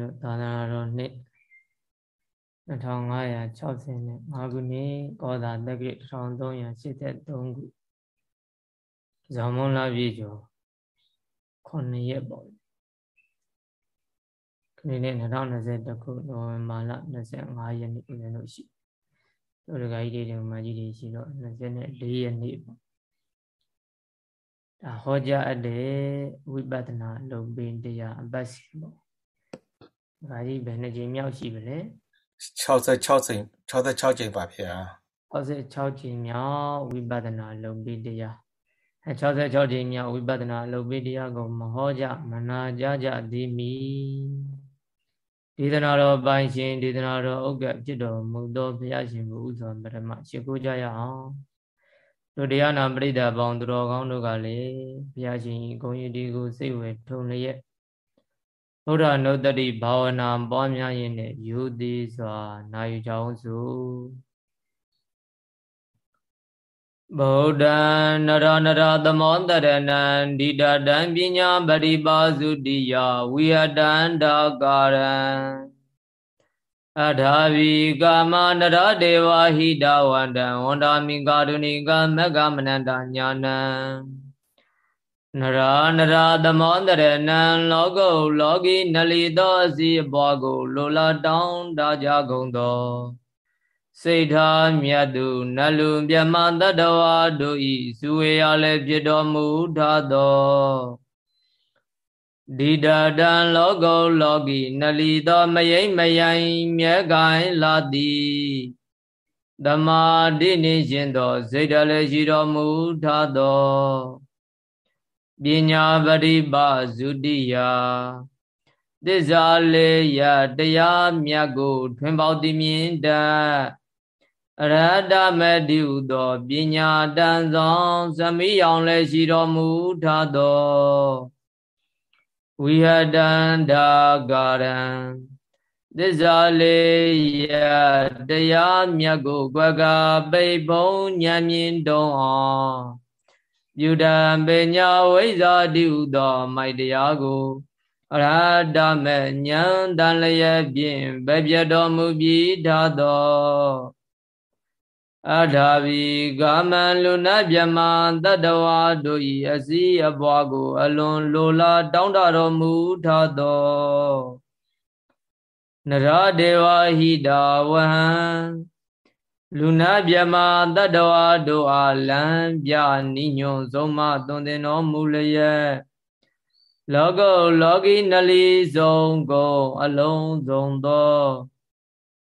တို့သာသနာတော်နှစ်2565ခုနှစ်ကောသာတက္ကရာ1383ခုဇော်မွန်လာပြည့်ကျော်9ရက်ပေါ့ခဏနေ့2021ခုနိုဝင်ဘာလ25ရက်နေ့ဦးဇင်းတို့ရှိတို့ဒကာကြီးတွေဓမ္မကြီးတွေရှိတော့24ရက်နေ့ပေါ့ဒါဟောကြားအပ်တဲ့ဝိပဿနာလုံပင်တရားအပတ်စီပေါ့ ဒါကြီးဘယ်နှကြိမ်မြောက်ရှိပါလဲ66ကြိမ်66ကြိမ်ပါဗျာ66ကြိမ်မြောက်ဝိပဿနာလုံပြီးတရားအဲ66ကြိမ်မြောက်ဝိပဿနာလုံပြီးတရားကိုမဟောကြမနာကြကြသည်မီဒေသနာတော်ပိုင်ရှင်ဒေသနာတော်ဥက္ကဖြစ်တော်မူသောဘုရားရှင်ကိုဥစွာပရမရှိခိုးကြရအောင်တို့တရားနာပရိသတ်ပေါင်းသူတော်ကောင်းတို့ကလည်းဘုရားရှင်ဂုဏ်ရည်ဒီကိုစိတ်ဝေထုံလျက် ဘုရားနုတ္တိဘာဝနာပွားများရင်းနဲ့ယူသည်စွာနာယူကြအောင်စို့ဗုဒ္ဓံနရနရသမောတရဏံဒိဋ္ဌတံပညာပရိပါစုတိယဝိဟတံဒါကာရံအထာဝီကာမနရဒေဝဟိတဝန္တံဝန္တာမိကာရုဏိကမက္ကမနန္တညာနံ နရာနရာသမောတရဏံလောကုလောကီနလီသောအစီအပွားကိုလိုလားတောင်းတကြကုန်သောစိတ်ထားမြတ်သူနလူမြမတတဝါတို့ဤစုဝေရလည်းဖြစ်တော်မူထသောဒီတတံလောကုလောကီနလီသောမယိမ့်မယိုင်မြဲကိုင်လာသည်သမာဓိနေရှင်သောစိတ်တလည်းရှိတော်မူထသော ပညာပရိပါဇုတိယသစ္စာလေးရတရားမြတ်ကို ထွင်ပေါသိမြင်တတ်အရဟတမတိဟုသောပညာတန်ဆောင်သမိယောင်လည်းရှိတော်မူထသောဝိဟတန္တာကာရံသစ္စာလေးရတရားမြတ်ကို ကွက်ကပိတ်ဘုံဉာဏ်မြင်တုံးအောင် ပြုတံပညာဝိဇာတိဟုသော မိုက်တရားကိုအရဟတမေဉာဏ်တန်လျက်ဖြင့်ဗပြတော်မူပြီးသာသောအထာဘီကာမံလူနာမြမတတဝါတို့၏အစည်းအပွားကို အလွန်လိုလားတောင်းတတော်မူထသောနရဒေဝဟိတာဝဟံ လူနာမြမတတ္တဝါတို့အားလံပြနိညွန်ဆုံးမသွန်သင်တော်မူလျက်လောကုလောကီနလီဆုံးကုန်အလုံးစုံသော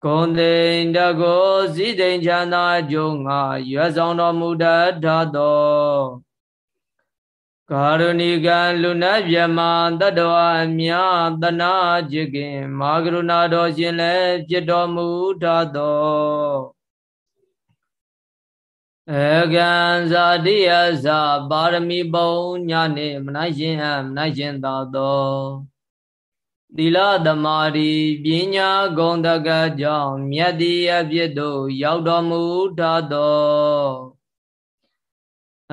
ဂုံတိန်တကောစည်းတိန်ချမ်းသာကြုံငါရွယ်ဆောင်တော်မူတတ်သောကာရုဏီကံလူနာမြမတတ္တဝါမြတနာจิตခင် မာကရုဏာတော်ရှင်လည်းဖြစ်တော်မူတတ်သော အကံဇာတိယဇာပါရမီပုံညာနေမနိုင်ရှင်အမနိုင်ရှင်သာသောသီလသမာဓိပညာဂုဏ်တကကြောင့်မြတ်တိအဖြစ်သို့ရောက်တော်မူထသော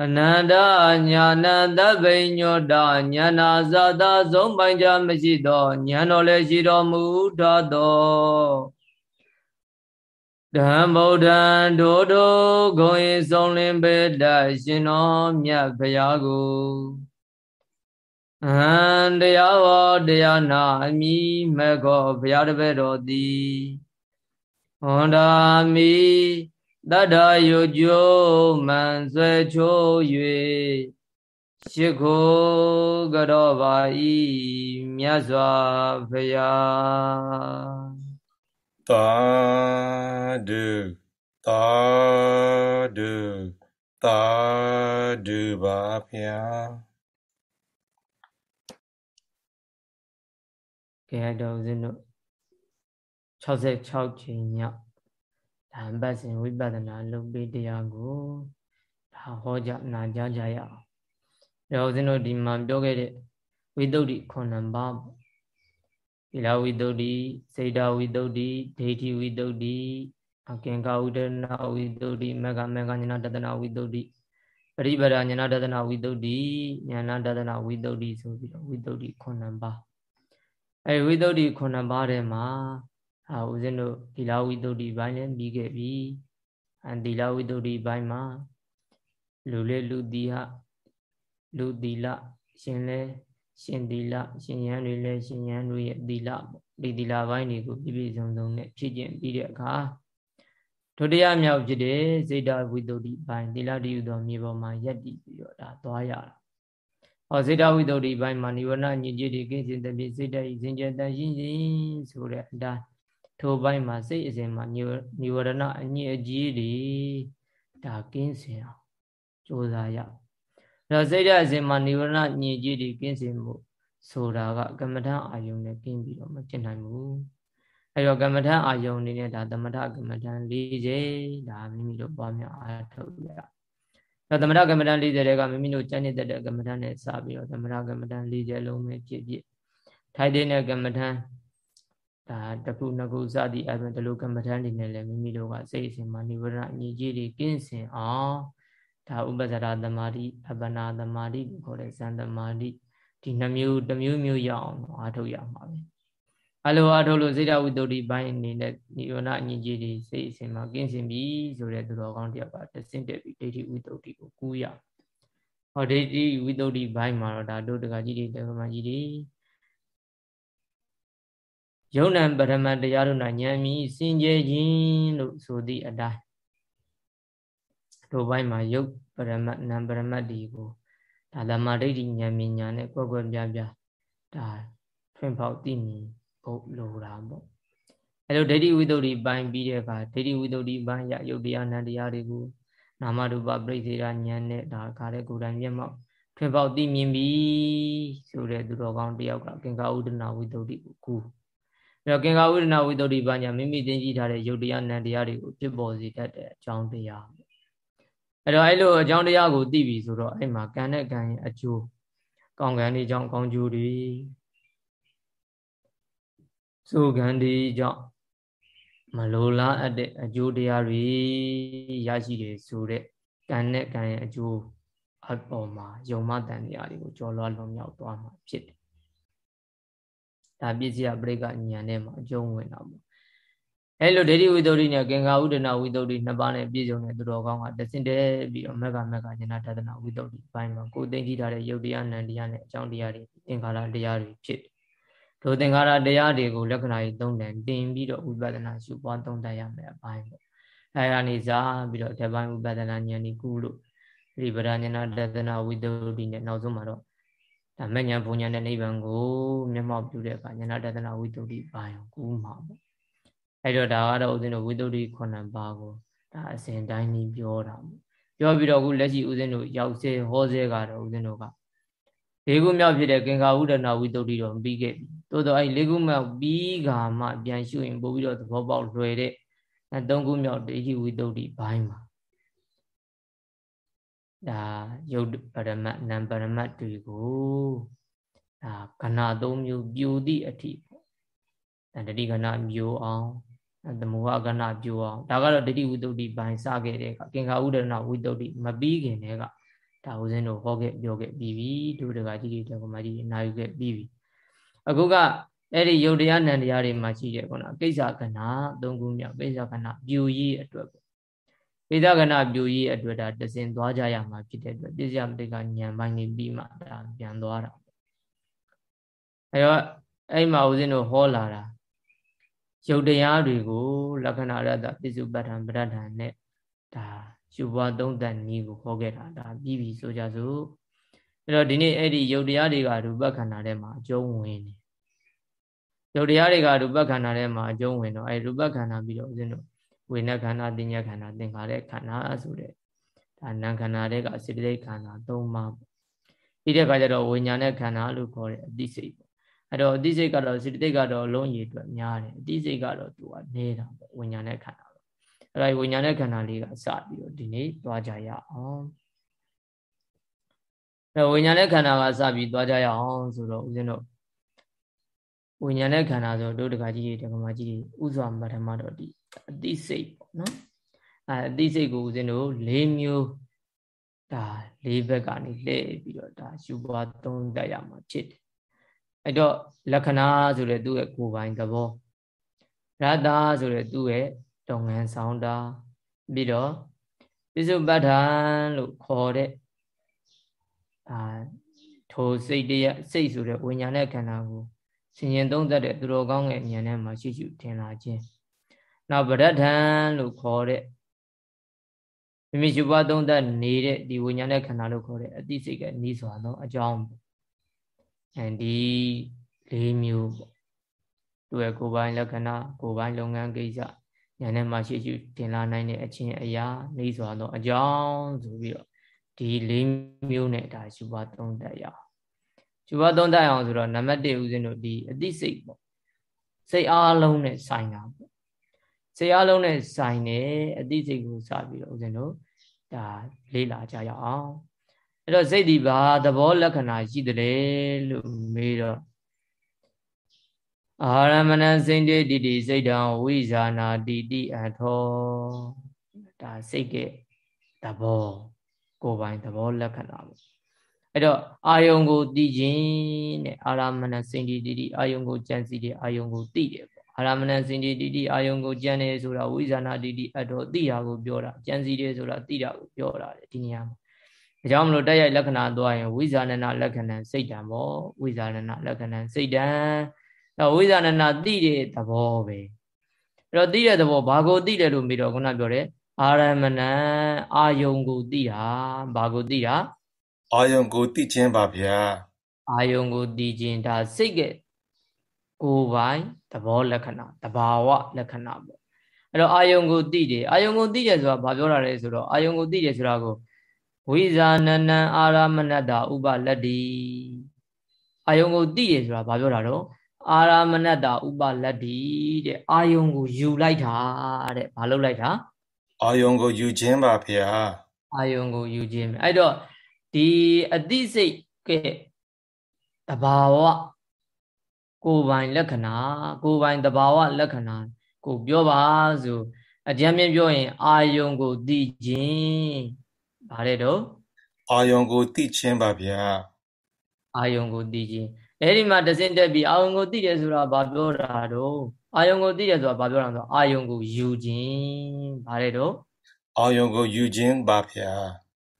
အနန္တညာဏသဗ္ဗညောတညာနာဇာတာဆုံးပိုင်ကြမရှိသောဉာဏ်တော်လည်းရှိတော်မူထသော ဓမ္ဗုဒ္ဓံဒိုဒိုဂုံဤဆုံးလင်းပေတရှင်တော်မြတ်ဖရာကိုအဟံတရားဟောတရားနာအမိမဲ့ကောဘုရားတပည့်တော်သည်ဟွန်တာမိတတ္တယုကျိုးမန်ဆွဲချိုး၍ရှိခိုးကြောပါဤမြတ်စွာဘုရား သာဓုသာဓုသာဓုပါဗျာကဲတော့ဦးဇင်းတို့66ချိန်မြောက်ဓမ္မပတ်စဉ်ဝိပဿနာလုပ်ပေးတရားကိုဒါဟောကြနာကြကြရအောင်။ဒါဦးဇင်းတို့ဒီမှာပြောခဲ့တဲ့ဝိသုဒ္ဓိခုနှစ်ပါးပေါ့ သီလဝိတုဒ္ဓိစေတဝိတုဒ္ဓိဒိဋ္ဌိဝိတုဒ္ဓိအကင်္ကာဝိတနာဝိတုဒ္ဓိမကမေကညနာတတနာဝိတုဒ္ဓိပရိပဒညနာတတနာဝိတုဒ္ဓိညာနာတတနာဝိတုဒ္ဓိဆိုပြီးတော့ဝိတုဒ္ဓိခုနှစ်ပါးအဲဝိသုဒ္ဓိခုနှစ်ပါးထဲမှာအာဦးဇင်းတို့သီလဝိသုဒ္ဓိဘိုင်းလည်းပြီးခဲ့ပြီအသီလဝိသုဒ္ဓိဘိုင်းမှာလူလေလူတိဟလူသီလရှင်လဲ ရှင်သီလရှင်ယန်းတွေလဲရှင်ယန်းတွေရဲ့သီလပေါ့ဒီသီလဘိုင်းတွေကိုပြည့်ပြည့်စုံစုံနဲ့ဖြည့်ကျင့်ပြီးတဲ့အခါဒုတိယမြောက်ဖြစ်တဲ့စေတဝိတုဒ္ဓိပိုင်းသီလတည်းဟူသောမြေပေါ်မှာယက်တည်ပြီးတော့ဒါသွားရတာ။ဟောစေတဝိတုဒ္ဓိပိုင်းမှာနိဝရဏညစ်ကြေးတွေကင်းစင်တဲ့ပြစိတ်တည်းစင်ကြယ်တန်ရှင်းခြင်းဆိုတဲ့အတိုင်းထိုပိုင်းမှာစိတ်အစဉ်မှာနိဝရဏအညစ်အကြေးတွေဒါကင်းစင်အောင်ကြိုးစားရ။ ဒါစိတ်တဲ့အစဉ်မှာနိဝရဏညစ်ကြေးတွေကင်းစင်မှုဆိုတာကကမ္မထအာယုံနဲ့ကင်းပြီးတော့မဖြစ်နိုင်ဘူး။အဲ့တော့ကမ္မထအာယုံအနေနဲ့ဒါသမထကမ္မထ40ဒါမိမိတို့ပွားများအားထုတ်ရ။ဒါသမထကမ္မထ40တွေကမိမိတို့ကျင့်နေတဲ့ကမ္မထနဲ့စပြီးတော့သမထကမ္မထ40လုံးပဲဖြစ်ဖြစ်ထိုက်တဲ့ကမ္မထဒါတခုနှစ်ခုစသည်အပြင်ဒီလိုကမ္မထတွေနဲ့လည်းမိမိတို့ကစိတ်အစဉ်မှာနိဗ္ဗာန်အညီကြီးတွေကင်းစင်အောင် ဒါဥပဇ္ဇရာသမာဓိအပ္ပနာသမာဓိကိုခေါ်တဲ့ဇန်သမာဓိဒီနှမျိုးတစ်မျိုးမျိုးရအောင်အားထုတ်ရမှာပဲ။အလိုအထုတ်လို့စေတဝိတ္တိပိုင်းအနေနဲ့နိရောဓအညစ်အကြေးတွေစိတ်အစဉ်မှာကင်းစင်ပြီဆိုတဲ့သူတော်ကောင်းတယောက်ကတဆင့်တက်ပြီးဒိဋ္ဌိဝိတ္တိကိုကူးရဟောဒိဋ္ဌိဝိတ္တိပိုင်းမှာတော့ဒါတို့တကကြီးတွေတကမကြီးတွေယုံနံပရမတ်တရားတို့နာဉာဏ်မြည်စင်ကြယ်ခြင်းလို့ဆိုသည့်အတိုင်း တို့ပိုင်းမှာယုတ်ပရမတ်နံပရမတ်ဒီကိုဒါဓမ္မဒိဋ္ဌိဉာဏ်မြညာနဲ့ကွက်ကွက်ပြပြဒါဖွင့်ဖောက်သိမြင်ဖို့လိုတာပေါ့အဲလိုဒိဋ္ဌိဝိတ္တုပိုင်းပြီးတဲ့အခါဒိဋ္ဌိဝိတ္တုပိုင်းရယုတ်တရားနံတရားတွေကိုနာမရူပပြိစေရာဉာဏ်နဲ့ဒါခါတဲ့ကိုယ်တိုင်မျက်မှောက်ထွင်ပေါက်သိမြင်ပြီဆိုတဲ့သူတော်ကောင်းတယောက်ကကင်္ကာဥဒနာဝိတ္တုကိုကူအဲတော့ကင်္ကာဥဒနာဝိတ္တုဘာညာမိမိသိကြည့်ထားတဲ့ယုတ်တရားနံတရားတွေကိုဖြစ်ပေါ်စေတတ်တဲ့အကြောင်းတရား အဲ့တော့အဲ့လိုအကြောင်းတရားကိုသိပြီဆိုတော့အဲ့မှာကံနဲ့ကံရဲ့အကျိုးကောင်းကံတွေကြောင့်ကောင်းကျိုးတွေဆိုကံဒီကြောင့်မလိုလားအပ်တဲ့အကျိုးတရားတွေရရှိတယ်ဆိုတဲ့ကံနဲ့ကံရဲ့အကျိုးအပေါ်မှာယုံမတန်တရားတွေကိုကြော်လွှားလွန်မြောက်သွားမှာဖြစ်တယ်။ဒါပြည့်စည်ပရိကဉာဏ်နဲ့မှာအကျုံးဝင်တာပေါ့။ အဲလိုဒိဋ္ဌိဝိတ္တုနဲ့ကင်္ဂါဥဒနာဝိတ္တုနှစ်ပါးနဲ့ပြည့်စုံတဲ့သူတော်ကောင်းကတဆင့်တည်းပြီးတော့မက္ကမက္ကဉာဏတဒနာဝိတ္တုဘိုင်းမှာကိုယ်သိသိထားတဲ့ယုတ်တရားနံတရားနဲ့အကြောင်းတရားတွေသင်္ခါရတရားတွေဖြစ်တယ်ဒုသင်္ခါရတရားတွေကိုလက္ခဏာကြီးသုံးတယ်တင်ပြီးတော့ဝိပဿနာရှုပွားသုံးတတ်ရမယ်အပိုင်းပေါ့အဲဒါနေစားပြီးတော့ဒီပိုင်းဝိပဿနာဉာဏ်ဒီကုလို့ဒီဗဒဉာဏတဒနာဝိတ္တုဒီနဲ့နောက်ဆုံးမှာတော့ဒါမဉဏ်ဘုံဉဏ်နဲ့နိဗ္ဗာန်ကိုမျက်မှောက်ပြုတဲ့အခါဉာဏတဒနာဝိတ္တုဒီပိုင်းကိုကူးမှာပေါ့ အဲတော့ဒါကတော့ဦးဇင်းတို့ဝိတ္တုဒီခုနှစ်ပါးကိုဒါအစဉ်တိုင်းကြီးပြောတာပေါ့ပြောပြီးတော့အခုလက်ရှိဦးဇင်းတို့ရောက်စေဟောစေကတော့ဦးဇင်းတို့ကလေးခုမြောက်ဖြစ်တဲ့ကင်္ကာဝုဒနာဝိတ္တုတော့မပြီးခဲ့ပြီသို့တော့အဲ့လေးခုမြောက်ပြီးခါမှပြန်ရှုရင်ပို့ပြီးတော့သဘောပေါက်လွယ်တဲ့အဲသုံးခုမြောက်ဒိဋ္ဌိဝိတ္တုဘိုင်းမှာဒါယုတ်ပရမတ်နံပရမတ်တွေကိုဒါခဏသုံးမျိုးပြိုသည့်အထိပေါ့ဒါတတိခဏမျိုးအောင် သမုဟကဏပြိုအောင်ဒါကတော့ဒိဋ္ဌိဝိတ္တုဘိုင်းစခဲ့တဲ့ကကင်္ကာဥဒနာဝိတ္တုမပြီးခင်တည်းကဒါဦးဇင်းတို့ဟောခဲ့ပြောခဲ့ပြီးပြီဒုဒကကြီးတွေတကမာကြီးနာယူခဲ့ပြီးပြီအခုကအဲ့ဒီယုတ်တရားနံတရားတွေမှာရှိတယ်ကောနော်ကိစ္စကဏသုံးခုမြောက်ကိစ္စကဏပြူရေးအတွက်ပေါ့ကိစ္စကဏပြူရေးအတွက်ဒါတစင်သွားကြရမှာဖြစ်တဲ့အတွက်ပြစ္ဆယမတိကညံပိုင်းနေပြီးမှဒါပြန်သွားတာအဲ့တော့အဲ့မှာဦးဇင်းတို့ဟောလာတာ ယုတ်တရားတွေကို လက္ခဏာရတ္တပစ္စုပ္ပတ္ထံပဋ္ဌာန်နဲ့ဒါရှုပွားသုံးသပ်နည်းကိုခေါ်ခဲ့တာဒါပြီးပြီဆိုကြစို့အဲ့တော့ဒီနေ့အဲ့ဒီယုတ်တရားတွေကရူပခန္ဓာထဲမှာအကျုံးဝင်နေယုတ်တရားတွေကရူပခန္ဓာထဲမှာအကျုံးဝင်တော့အဲ့ရူပခန္ဓာပြီးတော့ဦးဇင်းတို့ဝိညာဉ်ခန္ဓာတင်ညာခန္ဓာသင်္ခါရခန္ဓာဆိုတဲ့ဒါနာခန္ဓာတွေကစေတသိက်ခန္ဓာ၃ပါးပေါ့ဒီတဲ့အခါကျတော့ဝိညာဉ်နဲ့ခန္ဓာလို့ခေါ်တဲ့အသိစိတ်ပေါ့ အဲ့တော့အသိစိတ်ကတော့စေတသိက်ကတော့လုံးရည်အတွက်များတယ်အသိစိတ်ကတော့သူကနေတာပေါ့ဝိညာဉ်နဲ့ခန္ဓာအဲ့ဒါဝိညာဉ်နဲ့ခန္ဓာလေးကစပြီးတော့ဒီနေ့သွားကြရအောင်အဲ့ဝိညာဉ်နဲ့ခန္ဓာကစပြီးသွားကြရအောင်ဆိုတော့ဦးဇင်းတို့ဝိညာဉ်နဲ့ခန္ဓာဆိုတို့တခါကြီးတွေတခါမကြီးတွေဥစွာပထမတော့ဒီအသိစိတ်ပေါ့နော်အဲအသိစိတ်ကိုဦးဇင်းတို့၄မျိုးဒါ၄ဘက်ကနေလှည့်ပြီးတော့ဒါယူပွားသုံးတတ်ရမှာဖြစ်တယ် အဲ့တော့လက္ခဏာဆိုတဲ့သူ့ရဲ့ကိုယ်ပိုင်သဘောရတ္တာဆိုတဲ့သူ့ရဲ့တုံငန်းဆောင်တာပြီးတော့ပိစုပ္ပဋ္ဌာန်လို့ခေါ်တဲ့အာထိုစိတ်တရားစိတ်ဆိုတဲ့ဝိညာဉ်နဲ့ခန္ဓာကိုဆင်ញင်သုံးသပ်တဲ့သူတော်ကောင်းရဲ့ဉာဏ်နဲ့မှရှိရှိထင်လာခြင်းနောက်ပဋ္ဌာန်လို့ခေါ်တဲ့မိမိရှိပွားသုံးသပ်နေတဲ့ဒီဝိညာဉ်နဲ့ခန္ဓာလို့ခေါ်တဲ့အသိစိတ်ကနီးစွာသောအကြောင်း အဲဒီ၄မျိုးပေါ့သူရဲ့ကိုယ်ပိုင်လက္ခဏာကိုယ်ပိုင်လုပ်ငန်းကိစ္စဉာဏ်နဲ့မှရှိရှိတင်လာနိုင်တဲ့အချင်းအရာနေစွာသောအကြောင်းဆိုပြီးတော့ဒီ၄မျိုးနဲ့ဒါယူပါသုံးသပ်ရအောင်ယူပါသုံးသပ်အောင်ဆိုတော့နံပါတ်1ဦးဇင်းတို့ဒီအသိစိတ်ပေါ့စိတ်အားလုံးနဲ့ဆိုင်တာပေါ့စိတ်အားလုံးနဲ့ဆိုင်တယ်အသိစိတ်ကိုစပြီးတော့ဦးဇင်းတို့ဒါလေ့လာကြရအောင် အဲ့တော့စိတ်ဒီဘာသဘောလက္ခဏာရှိတယ်လို့မေးတော့အာရမဏစိတ်တေတိတိစိတ်တံဝိဇာနာတိတိအထောဒါစိတ်ကသဘောကိုယ်ပိုင်သဘောလက္ခဏာပေါ့အဲ့တော့အာယုံကိုသိခြင်းတဲ့အာရမဏစိတ်တိတိအာယုံကိုကြံစီတယ်အာယုံကိုသိတယ်ပေါ့အာရမဏစိတ်တိတိအာယုံကိုကြံတယ်ဆိုတာဝိဇာနာတိတိအထောသိတာကိုပြောတာကြံစီတယ်ဆိုတာသိတာကိုပြောတာဒီနေရာမှာ ဒါကြောင့်မလို့တက်ရိုက်လက္ခဏာသွားရင်ဝိဇာဏနာလက္ခဏာစိတ်တံပေါ့ဝိဇာဏနာလက္ခဏာစိတ်တံတော့ဝိဇာဏနာသိတဲ့သဘောပဲအဲ့တော့သိတဲ့သဘောဘာကိုသိတယ်လို့မိတော့ခုနပြောတယ်အာရမဏံအာယုံကိုသိတာဘာကိုသိတာအာယုံကိုသိခြင်းပါဗျာအာယုံကိုသိခြင်းဒါစိတ်ကကိုယ်ပိုင်သဘောလက္ခဏာတဘာဝလက္ခဏာပေါ့အဲ့တော့အာယုံကိုသိတယ်အာယုံကိုသိတယ်ဆိုတာဘာပြောတာလဲဆိုတော့အာယုံကိုသိတယ်ဆိုတာကို ဝိဇာဏနံအာရမဏတ္တဥပလတ္တိအာယုံကိုသိတယ်ဆိုတာဘာပြောတာတော့အာရမဏတ္တာဥပလတ္တိတဲ့အာယုံကိုယူလိုက်တာတဲ့ဘာလုပ်လိုက်တာအာယုံကိုယူခြင်းပါဗျာအာယုံကိုယူခြင်းအဲ့တော့ဒီအသိစိတ်ကဲတဘာဝကိုယ်ပိုင်လက္ခဏာကိုယ်ပိုင်တဘာဝလက္ခဏာကိုပြောပါဆိုအကြမ်းမြင်ပြောရင် အာယုံကိုသိခြင်း ဗါတဲ့တော့အာယုံကိုသိခြင်းပါဗျာအာယုံကိုသိခြင်းအဲ့ဒီမှာတစင်တက်ပြီးအာယုံကိုသိတယ်ဆိုတာဘာပြောတာတော့အာယုံကိုသိတယ်ဆိုတာဘာပြောတာဆိုအာယုံကိုယူခြင်းဗါတဲ့တော့အာယုံကိုယူခြင်းပါဗျာ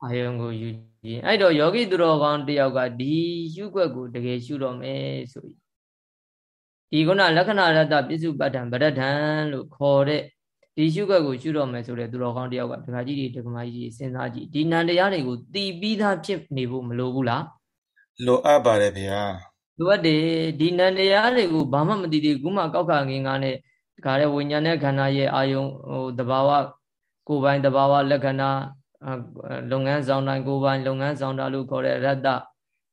အာယုံကိုယူခြင်းအဲ့တော့ယောဂီသူတော်ကောင်းတယောက်ကဒီရှုွက်ကိုတကယ်ရှုတော့မယ်ဆိုပြီးဒီကုဏလက္ခဏာရတ္တပစ္စုပ္ပတ္ထံဗရဒ္ဒံလို့ခေါ်တဲ့ ဒီရှုွက်ကိုရှုတော့မယ်ဆိုတဲ့သူတော်ကောင်းတယောက်ကဒကာကြီးတွေဒကာမကြီးတွေစဉ်းစားကြည့်ဒီနန္တရားတွေကိုတီးပြီးသားဖြစ်နေဖို့မလိုဘူးလားလိုအပ်ပါတယ်ဗျာလိုအပ်တယ်ဒီနန္တရားတွေကိုဘာမှမသိသေးဘူးခုမှကောက်ခါငင်ကားနဲ့ဒါကြတဲ့ဝိညာဉ်နဲ့ခန္ဓာရဲ့အာယုံဟိုတဘာဝကိုယ်ပိုင်တဘာဝလက္ခဏာလုပ်ငန်းဆောင်တိုင်းကိုယ်ပိုင်လုပ်ငန်းဆောင်တာလို့ခေါ်တဲ့ရတ္တ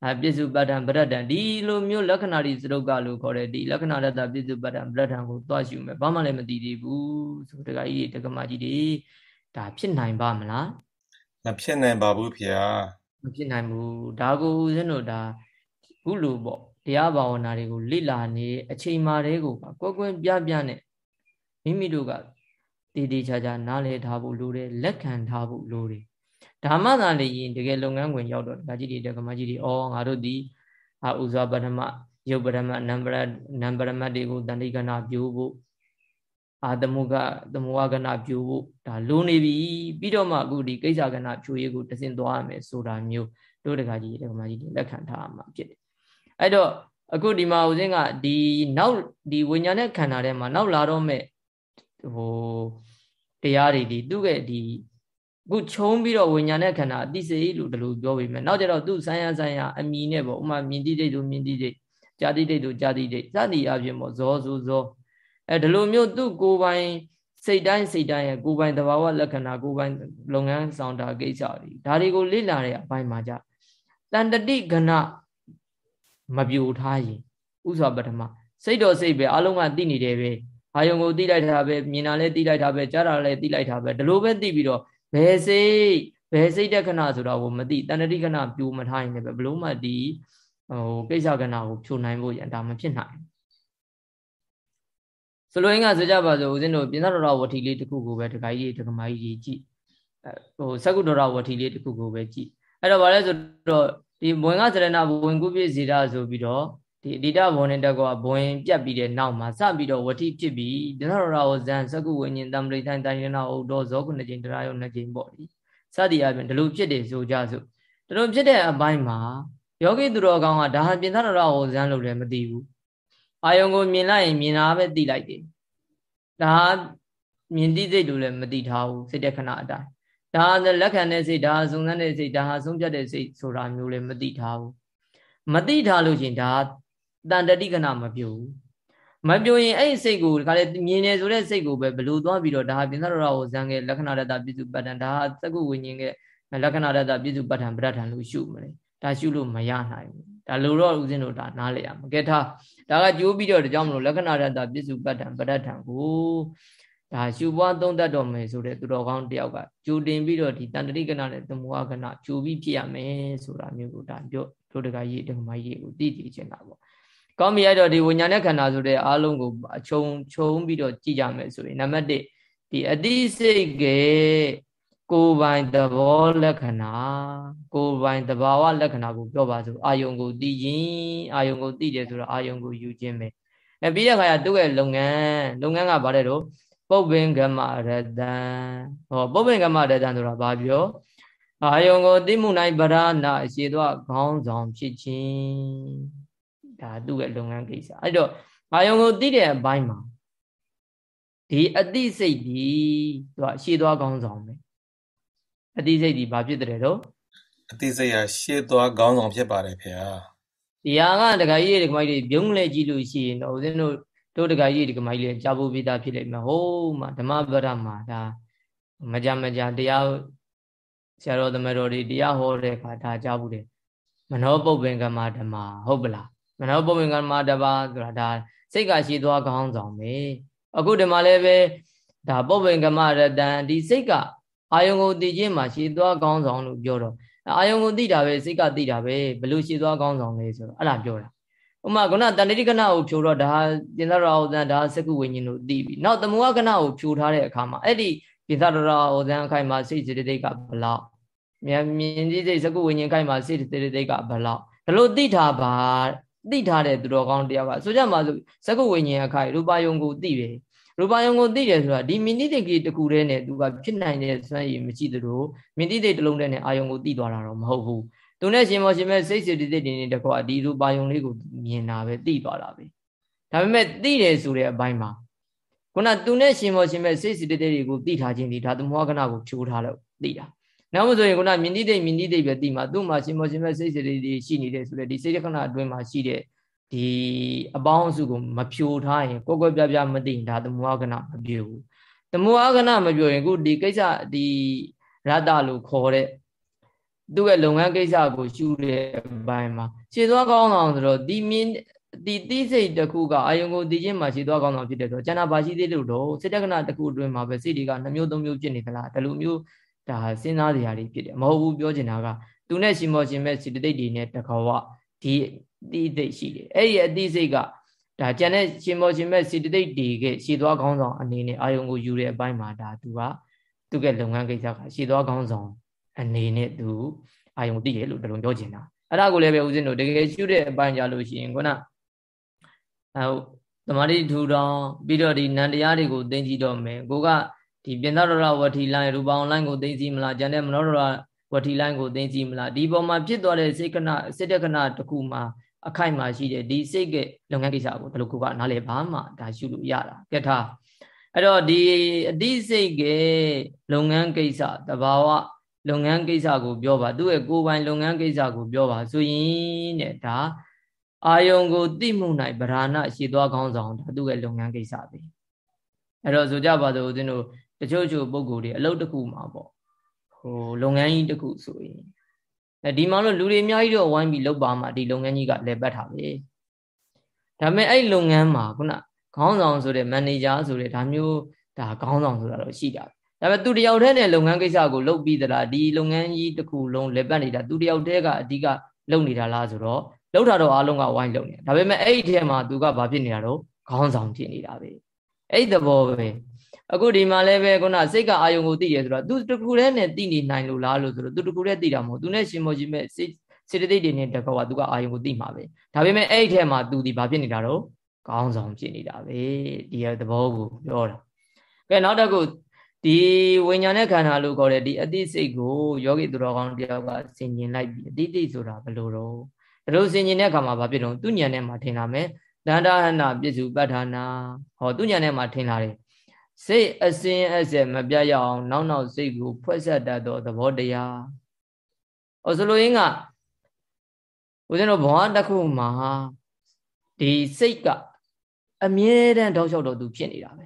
အပြစ္စုပ္ပတ္တံပရတ္တံဒီလိုမျိုးလက္ခဏာတွေစရုပ်ကလို့ခေါ်တဲ့ဒီလက္ခဏာရတ္တပြစ္စုပ္ပတ္တံပရတ္တံကိုသွားရှုမယ်ဘာမှလည်းမသိသေးဘူးဆိုတကကြီးတကမကြီးတွေဒါဖြစ်နိုင်ပါမလားမဖြစ်နိုင်ပါဘူးဖေ။မဖြစ်နိုင်ဘူးဒါကိုဦးဇင်းတို့ဒါခုလိုပေါ့တရားဘာဝနာတွေကိုလိလာနေအချိန်မာတွေကိုကွက်ကွက်ပြပြနဲ့မိမိတို့ကတည်တည်ချာချာနားလည်ထားဖို့လိုတယ်လက်ခံထားဖို့လိုတယ် ဓမ္မသာလေရင်တကယ်လုပ်ငန်းဝင်ရောက်တော့ဒကာကြီးတွေဒကာမကြီးတွေအော်ငါတို့ဒီအာဥစွာပထမယုတ်ပထမနံပါတ်နံပါတ်မတ်တွေကိုတန်တိကနာပြိုးဖို့အာသမုကသမဝကနာပြိုးဖို့ဒါလိုနေပြီပြီးတော့မှအခုဒီကိစ္စကနာဖြိုးရေးကိုတစင်သွားရမယ်ဆိုတာမျိုးတို့ဒကာကြီးဒကာမကြီးတွေလက်ခံထားမှာဖြစ်တယ်အဲ့တော့အခုဒီမှာဦးစင်းကဒီနောက်ဒီဝိညာဉ်နဲ့ခန္ဓာထဲမှာနောက်လာတော့မဲ့ဟိုတရားတွေဒီသူ့ရဲ့ဒီ အခုခြုံပြီးတော့ဝိညာဉ်နဲ့ခန္ဓာအသိစိတ်လို့ဒီလိုပြောပြီးမယ်နောက်ကျတော့သူ့ဆိုင်ရဆိုင်ရအမီနဲ့ပေါ့ဥမာမြင်တိတိတို့မြင်တိတိဇာတိတိတို့ဇာတိတိစသည်အပြင်ပေါ့ဇောဇူဇောအဲဒီလိုမျိုးသူ့ကိုယ်ပိုင်စိတ်တိုင်းစိတ်တိုင်းရဲ့ကိုယ်ပိုင်သဘာဝလက္ခဏာကိုယ်ပိုင်လုပ်ငန်းဆောင်တာကိစ္စတွေဒါတွေကိုလေ့လာတဲ့အပိုင်းမှာじゃတန်တတိကဏမပြိုထားရင်ဥစွာပထမစိတ်တော်စိတ်ပဲအလုံးကသိနေတယ်ပဲအာယုံကိုသိလိုက်တာပဲမြင်တာလည်းသိလိုက်တာပဲကြားတာလည်းသိလိုက်တာပဲဒီလိုပဲသိပြီးတော့ ဘယ်စိတ်ဘယ်စိတ်တက္ခဏဆိုတော့မသိတဏှတိကဏပြိုမထားရင်လည်းဘလို့မှဒီဟိုကိစ္စကဏကိုဖြိုနိုင်ဖို့ရဒါမဖြစ်နိုင်ဆိုလိုရင်းကဆိုကြပါစို့ဦးဇင်းတို့ပြင်သတော်ဝထီလေးတစ်ခုကိုပဲဒကာကြီးဒကမာကြီးကြီးကြည့်ဟိုစကုတော်ဝထီလေးတစ်ခုကိုပဲကြည့်အဲ့တော့ဗါလဲဆိုတော့ဒီဝင်ကစရဏဝင်ကုပြည့်စီတာဆိုပြီးတော့ ဒီအတိတဘောနဲ့တက်ကောဘဝင်ပြတ်ပြီးတဲ့နောက်မှာစပြီးတော့ဝတိဖြစ်ပြီးဒနရရောဇန်စကုဝိညာဉ်တံပရိထိုင်တိုင်ရနာဥဒောဇောခုနှစ်ကြိမ်တရားရုံနှစ်ကြိမ်ပေါ့ဒီစသည်အပြင်ဒီလိုဖြစ်တယ်ဆိုကြစို့ဒီလိုဖြစ်တဲ့အပိုင်းမှာယောဂီသူတော်ကောင်းကဒါဟာပြင်သရရောဇန်လို့လည်းမသိဘူးအာယုံကိုမြင်လိုက်ရင်မြင်တာပဲသိလိုက်တယ်ဒါမြင်သိစိတ်လို့လည်းမသိထားဘူးစိတ်တခဏအတိုင်းဒါလက်ခံတဲ့စိတ်ဒါစုံစမ်းတဲ့စိတ်ဒါဟာဆုံးဖြတ်တဲ့စိတ်ဆိုတာမျိုးလည်းမသိထားဘူးမသိထားလို့ရှင်ဒါ တန်တတိကနာမပြုတ်မပြုတ်ရင်အဲ့ဒီစိတ်ကိုဒီခါလေမြင်နေဆိုတဲ့စိတ်ကိုပဲဘလို့သွားပြီးတော့ဒါဟာပြင်သရရကိုဇံခဲ့လက္ခဏာတတပြစ္စုပ္ပတ္တန်ဒါဟာသကုဝိညာဉ်ရဲ့လက္ခဏာတတပြစ္စုပ္ပတ္တန်ပဋ္ဌာန်လို့ရှုမလဲဒါရှုလို့မရနိုင်ဘူးဒါလို့တော့ဦးဇင်းတို့ဒါနားလည်ရမှာကဲထားဒါကကြိုးပြီးတော့ဒါကြောင့်မလို့လက္ခဏာတတပြစ္စုပ္ပတ္တန်ပဋ္ဌာန်ကိုဒါရှုပွားသုံးတတ်တော်မယ်ဆိုတဲ့သူတော်ကောင်းတယောက်ကကြိုတင်ပြီးတော့ဒီတန်တရိကနာနဲ့သမုဟကနာကြိုပြီးဖြစ်ရမယ်ဆိုတာမျိုးကိုဒါပြောတို့တကကြီးတကမကြီးကိုသိတည်ချင်တာပေါ့ ကောင်းပြီအဲ့တော့ဒီဝိညာဉ်နဲ့ခန္ဓာဆိုတဲ့အားလုံးကိုအချုံခြုံပြီးတော့ကြည့်ကြမယ်ဆိုရင်နံပါတ်1ဒီအတိစိတ်ကကိုယ်ပိုင်သဘောလက္ခဏာကိုယ်ပိုင်သဘာဝလက္ခဏာကိုပြောပါစို့အာယုံကိုသိရင်အာယုံကိုသိတယ်ဆိုတော့အာယုံကိုယူခြင်းပဲအဲပြီးတဲ့အခါကျသူ့ရဲ့လုပ်ငန်းလုပ်ငန်းကဘာလဲတော့ပုပ္ပင်ကမရတံဟောပုပ္ပင်ကမရတံဆိုတာဘာပြောအာယုံကိုသိမှုနိုင်ဗရဏအရှိသောခေါင်းဆောင်ဖြစ်ခြင်း ဒါသူ့ရဲ့လုပ်ငန်းကိစ္စအဲ့တော့အာယုံကိုသိတဲ့အပိုင်းမှာဒီအတိစိတ်ဒီသူကရှေ့သွားခေါင်းဆောင်ပဲအတိစိတ်ဒီဘာဖြစ်တယ်တော့အတိစိတ်ဟာရှေ့သွားခေါင်းဆောင်ဖြစ်ပါတယ်ခင်ဗျာဒီဟာကတခါကြီးတခါကြီးပြုံးလဲကြည့်လို့ရှိရင်တော့ဦးဇင်းတို့တို့တခါကြီးတခါကြီးလည်းကြားဖို့ပြတာဖြစ်လိမ့်မယ်ဟိုးမှာဓမ္မပဒမှာဒါမကြမကြတရားဆရာတော်သမတော်တွေတရားဟောတဲ့အခါဒါကြားဘူးတယ်မနောပုပ္ပင်ကမဓမ္မဟုတ်ပလား မနောပုပ္ပင်ကမဓမ္မဆိုတာဒါစိတ်ကရှိသွားခေါင်းဆောင်ပဲအခုဒီမှာလည်းပဲဒါပုပ္ပင်ကမရတန်ဒီစိတ်ကအာယုံကိုသိခြင်းမှာရှိသွားခေါင်းဆောင်လို့ပြောတော့အာယုံကိုသိတာပဲစိတ်ကသိတာပဲဘလို့ရှိသွားခေါင်းဆောင်လဲဆိုတော့အဲ့ဒါပြောတာဥမာခုနတဏှိကနာကိုဖြိုတော့ဒါပြင်သရဟောဇံဒါစကုဝိညာဉ်လို့သိပြီနောက်သမုဟကနာကိုဖြိုထားတဲ့အခါမှာအဲ့ဒီပြင်သရဟောဇံအခိုင်မှာစိတ်စေတသိက်ကဘလောက်မြန်မြင်ကြီးစိတ်စကုဝိညာဉ်ခိုင်မှာစိတ်စေတသိက်ကဘလောက်ဒါလို့သိထားပါ သိထားတဲ့သူတော်ကောင်းတရားကဆိုကြမှာဆိုစကုဝိညာဉ်အခိုင်ရူပါယုံကိုသိတယ်ရူပါယုံကိုသိတယ်ဆိုတာဒီမိနိတိတ်ကြီးတကူတည်းနဲ့သူကဖြစ်နိုင်တဲ့စွမ်းရည်မရှိသလိုမိနိတိတ်တစ်လုံးတည်းနဲ့အာယုံကိုသိသွားတာတော့မဟုတ်ဘူးသူနဲ့ရှင်မောရှင်မဲ့စိတ်စေတသိက်တွေနဲ့တကွာဒီရူပါယုံလေးကိုမြင်တာပဲသိသွားတာပဲဒါပေမဲ့သိတယ်ဆိုတဲ့အပိုင်းမှာခုနသူနဲ့ရှင်မောရှင်မဲ့စိတ်စေတသိက်တွေကိုသိထားခြင်းဒီဒါသမောကနာကိုဖြိုးထားလို့သိတာ နောက်မဆိုရင်ခုနမြင်တိတိတ်မြင်တိတိတ်ပဲသိမှာသူ့မှာရှင်မောရှင်မဲ့စိတ်စေတသိက်တွေရှိနေတယ်ဆိုတဲ့ဒီစိတ်ခဏအတွင်းမှာရှိတဲ့ဒီအပေါင်းအစုကိုမဖြိုထားရင်ကိုယ်ကိုယ်ပြပြမသိရင်ဒါသမောကနာမပြေဘူးသမောကနာမပြောရင်ခုဒီကိစ္စဒီရတ္တလို့ခေါ်တဲ့သူ့ရဲ့လုပ်ငန်းကိစ္စကိုရှုတဲ့အပိုင်းမှာခြေသွားကောင်းအောင်ဆိုတော့ဒီမြင်ဒီသိစိတ်တစ်ခုကအာယုံကိုသိခြင်းမှာခြေသွားကောင်းအောင်ဖြစ်တဲ့ဆိုတော့ကျန်တာဘာရှိသေးလို့တော့စိတ္တကနာတစ်ခုအတွင်းမှာပဲစိတ်တွေကနှမျိုးသုံးမျိုးဖြစ်နေသလားဒီလိုမျိုး ဒါစဉ်းစားစရာတွေဖြစ်တယ်မဟုတ်ဘူးပြောချင်တာကသူနဲ့ရှင်မောရှင်မဲ့စိတ္တိတ်တွေနဲ့တခါဝဒီသိသိရှိတယ်အဲ့ဒီအသိစိတ်ကဒါကျန်တဲ့ရှင်မောရှင်မဲ့စိတ္တိတ်တွေကရှည်သွားကောင်းဆောင်အနေနဲ့အာယုံကိုယူတဲ့အပိုင်းမှာဒါသူကသူ့ရဲ့လုပ်ငန်းကိစ္စကရှည်သွားကောင်းဆောင်အနေနဲ့သူအာယုံသိတယ်လို့တလုံးပြောချင်တာအဲ့ဒါကိုလည်းပဲဦးဇင်းတို့တကယ်ရှုတဲ့အပိုင်းကြလို့ရှိရင်ခုနအဲသမာဓိထူထောင်ပြီးတော့ဒီနန္တရားတွေကိုသိသိတော့မယ်ကိုက ဒီပြင်သရရဝတီလိုင်းရူပအောင်လိုင်းကိုသိသိမလားကျန်တဲ့မနောရဝတီလိုင်းကိုသိသိမလားဒီပေါ်မှာဖြစ်သွားတဲ့စိတ်ကနစိတ်တကနတခုမှာအခိုက်မှာရှိတဲ့ဒီစိတ်ကလုပ်ငန်းကိစ္စကိုဘယ်လိုကိုကနားလည်ဘာမှဒါရှုလို့ရတာကဲထားအဲ့တော့ဒီအတိစိတ်ကလုပ်ငန်းကိစ္စတဘာဝလုပ်ငန်းကိစ္စကိုပြောပါသူ့ရဲ့ကိုယ်ပိုင်လုပ်ငန်းကိစ္စကိုပြောပါဆိုရင်တဲ့ဒါအာယုံကိုတိမှု၌ဗราဏရှိသွားကောင်းဆောင်ဒါသူ့ရဲ့လုပ်ငန်းကိစ္စပဲအဲ့တော့ဆိုကြပါစို့ဦးဇင်းတို့ တချို့ချို့ပုံကိုယ်တွေအလုပ်တစ်ခုမှာပေါ့ဟိုလုပ်ငန်းကြီးတစ်ခုဆိုရင်အဲဒီမှာလို့လူတွေအများကြီးတော့ဝိုင်းပြီးလုပ်ပါမှဒီလုပ်ငန်းကြီးကလည်းပတ်တာပဲဒါပေမဲ့အဲ့လုပ်ငန်းမှာခုနခေါင်းဆောင်ဆိုတဲ့မန်နေဂျာဆိုတဲ့ဒါမျိုးဒါခေါင်းဆောင်ဆိုတာတော့ရှိတာဒါပေမဲ့သူတယောက်တည်းနဲ့လုပ်ငန်းကိစ္စကိုလုပ်ပြီးသလားဒီလုပ်ငန်းကြီးတစ်ခုလုံးလက်ပတ်နေတာသူတယောက်တည်းကအဓိကလုပ်နေတာလားဆိုတော့လုပ်တာတော့အားလုံးကဝိုင်းလုပ်နေတာဒါပေမဲ့အဲ့ဒီထဲမှာသူကဘာဖြစ်နေတာတော့ခေါင်းဆောင်ဖြစ်နေတာပဲအဲ့ဒီသဘောပဲ အခုဒီမှာလည်းပဲခုနစိတ်ကအာယုံကိုသိတယ်ဆိုတော့သူတခုတည်းနဲ့သိနေနိုင်လို့လားလို့ဆိုတော့သူတခုတည်းသိတာမဟုတ်သူနဲ့ရှင်မောရှင်မဲ့စိတ်စေတသိက်တွေနဲ့တကွာသူကအာယုံကိုသိမှာပဲဒါပေမဲ့အဲ့ဒီထဲမှာသူဒီဘာဖြစ်နေတာတော့ကောင်းဆောင်ဖြစ်နေတာပဲဒီရဲ့သဘောကိုပြောတာကဲနောက်တစ်ခုဒီဝိညာဉ်နဲ့ခန္ဓာလို့ခေါ်တဲ့ဒီအတိစိတ်ကိုယောဂီသူတော်ကောင်းတယောက်ကဆင်ញင်လိုက်ပြီးအတိတိဆိုတာဘယ်လိုတော့ဒါလို့ဆင်ញင်တဲ့အခါမှာဘာဖြစ်တော့သူညံထဲမှာထင်လာမယ်တန္တဟနာပြစ္စုပ္ပထာနာဟောသူညံထဲမှာထင်လာတယ် စိတ်အစင်းအဆက်မပြတ်ရအောင်နောက်နောက်စိတ်ကိုဖွဲ့ဆက်တတ်သောသဘောတရား။ဟောဆိုလိုရင်းကဦးဇင်းတို့ဘဝတစ်ခုမှာဒီစိတ်ကအမြဲတမ်းတောက်လျှောက်တော့သူဖြစ်နေတာပဲ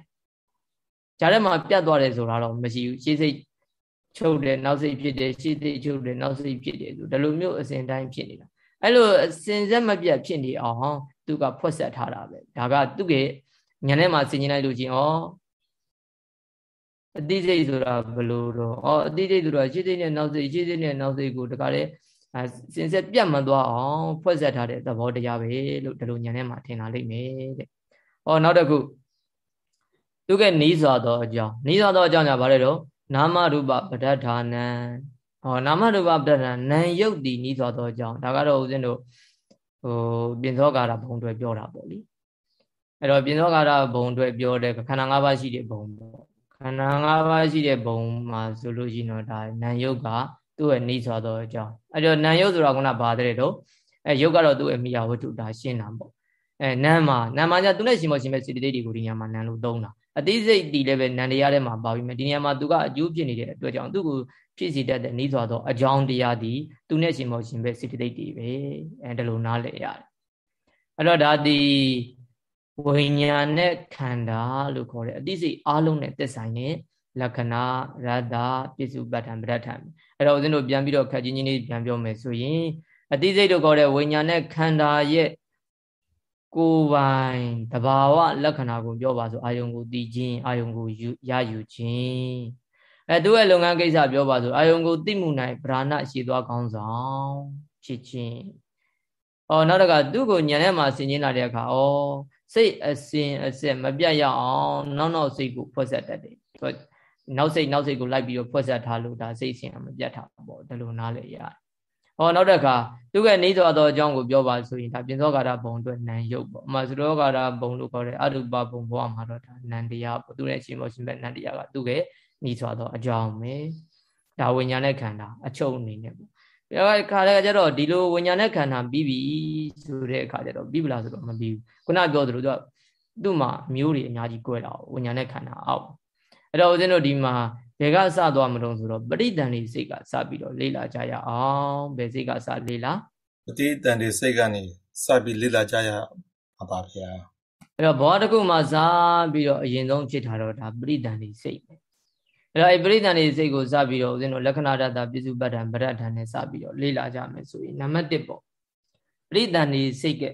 ။ဂျားထဲမှာပြတ်သွားတယ်ဆိုတာတော့မရှိဘူး။ရှေ့စိတ်ချုပ်တယ်နောက်စိတ်ဖြစ်တယ်ရှေ့စိတ်ချုပ်တယ်နောက်စိတ်ဖြစ်တယ်ဆိုဒီလိုမျိုးအစဉ်တိုင်းဖြစ်နေတာ။အဲ့လိုအစဉ်ဆက်မပြတ်ဖြစ်နေအောင်သူကဖွက်ဆက်ထားတာပဲ။ဒါကသူ့ရဲ့ညာထဲမှာဆင်ញင်လိုက်လို့ချင်းဩ အတိစိတ်ဆိုတာဘယ်လိုတော့ဩအတိစိတ်ဆိုတာရှေ့စိတ်နဲ့နောက်စိတ်ရှေ့စိတ်နဲ့နောက်စိတ်ကိုတခါလေစင်ဆက်ပြတ်မသွားအောင်ဖွဲ့ဆက်ထားတဲ့သဘောတရားပဲလို့ဒီလိုညံထဲမှာထင်လာလိမ့်မယ်တဲ့။ဩနောက်တစ်ခုသူကနီးစွာသောအကြောင်းနီးစွာသောအကြောင်းညာဘာလဲတော့နာမရူပပဋ္ဌာနံဟောနာမရူပပဋ္ဌာနံနံယုတ်တိနီးစွာသောအကြောင်းဒါကတော့ဦးဇင်းတို့ဟိုပြင်သောကာရဘုံတွေပြောတာပေါ့လေအဲ့တော့ပြင်သောကာရဘုံတွေပြောတဲ့ခန္ဓာ၅ပါးရှိတဲ့ဘုံပေါ့ ခန္ဓာ၅ပါးရှိတဲ့ဘုံမှာဆိုလို့ရှိရင်တော့ဒါနံယုတ်ကသူ့ရဲ့နှိစွာသောအကြောင်းအဲ့တော့နံယုတ်ဆိုတာကဘာတဲ့တော့အဲယုတ်ကတော့သူ့ရဲ့မိယာဝတ္ထုဒါရှင်းတာပေါ့အဲနံမှာနံမှာじゃသူနဲ့ရှင်မရှင်မဲ့စေတသိက်တွေကိုဒီညမှာနံလို့သုံးတာအသေးစိတ်တီလည်းပဲနံတရားထဲမှာပါပြီးမယ်ဒီညမှာသူကအကျိုးဖြစ်နေတဲ့အတွက်ကြောင့်သူ့ကိုဖြစ်စီတတ်တဲ့နှိစွာသောအကြောင်းတရားဒီသူနဲ့ရှင်မရှင်ပဲစေတသိက်တွေပဲအဲဒီလိုနားလည်ရတယ်အဲ့တော့ဒါဒီ ဝိညာဉ်နဲ့ခန္ဓာလို့ခေါ်တဲ့အသိစိတ်အလုံးနဲ့သက်ဆိုင်တဲ့လက္ခဏာရတ္တပြစ္စုပ္ပတ္ထံပဋ္ဌာန်အဲ့တော့ဦးဇင်းတို့ပြန်ပြီးတော့ခက်ချင်းချင်းလေးပြန်ပြောမယ်ဆိုရင်အသိစိတ်တို့ခေါ်တဲ့ဝိညာဉ်နဲ့ခန္ဓာရဲ့ကိုယ်ပိုင်တဘာဝလက္ခဏာကိုပြောပါဆိုအာယုံကိုသိခြင်းအာယုံကိုရယူခြင်းအဲသူ့ရဲ့လုပ်ငန်းကိစ္စပြောပါဆိုအာယုံကိုသိမှုနိုင်ဗราဏရှိသွားကောင်းဆောင်ဖြစ်ခြင်း။အော်နောက်တကသူ့ကိုညံထဲမှာဆင်ကျင်လာတဲ့အခါဩ စိတ်အစဉ်အဆက်မပြတ်ရအောင်နောက်နောက်စိတ်ကိုဖွက်ဆက်တတ်တယ်။နောက်စိတ်နောက်စိတ်ကိုလိုက်ပြီးတော့ဖွက်ဆက်ထားလို့ဒါစိတ်စဉ်မပြတ်တာပေါ့ဒါလိုနားလေရတယ်။ဟောနောက်တစ်ခါသူကနေသောသောအကြောင်းကိုပြောပါဆိုရင်ဒါပြင်သောကာရဘုံအတွက်နံရုပ်ပေါ့။အမှသုရောကာရဘုံလို့ခေါ်တဲ့အရုပဘုံဘဝမှာတော့ဒါနံတရားပေါ့။သူနဲ့ရှင်မောရှင်ဘက်နံတရားကသူ့ရဲ့နေသောသောအကြောင်းပဲ။ဒါဝိညာဉ်နဲ့ခန္ဓာအချုပ်အနေနဲ့ပေါ့။ ဒါကခါလည်းကျတော့ဒီလိုဝိညာဉ်နဲ့ခန္ဓာပြီးပြီဆိုတဲ့အခါကျတော့ပြီးပလားဆိုတော့မပြီးဘူး။ခုနပြောသလိုသူကသူ့မှာမျိုးတွေအများကြီး꿰တာဝိညာဉ်နဲ့ခန္ဓာအောက်။အဲ့တော့ဦးဇင်းတို့ဒီမှာဘယ်ကစသွားမလို့ဆိုတော့ပဋိသန္ဓေစိတ်ကစပြီးတော့လေ့လာကြရအောင်ဘယ်စိတ်ကစလေ့လာပဋိသန္ဓေစိတ်ကနေစပြီးလေ့လာကြရမှာပါဗျာအဲ့တော့ဘောတစ်ခုမှစပြီးတော့အရင်ဆုံးဖြစ်တာတော့ဒါပဋိသန္ဓေစိတ်ပဲ အဲ့တော့အဲ့ပရိသန္ဓေစိတ်ကိုစပြီးတော့ဦးဇင်းတို့လက္ခဏာတတပြစ္စုပ္ပတ္တံဗရဒ္ဓံနဲ့စပြီးတော့လေ့လာကြမယ်ဆိုရင်နံပါတ်1ပေါ့ပရိသန္ဓေစိတ်က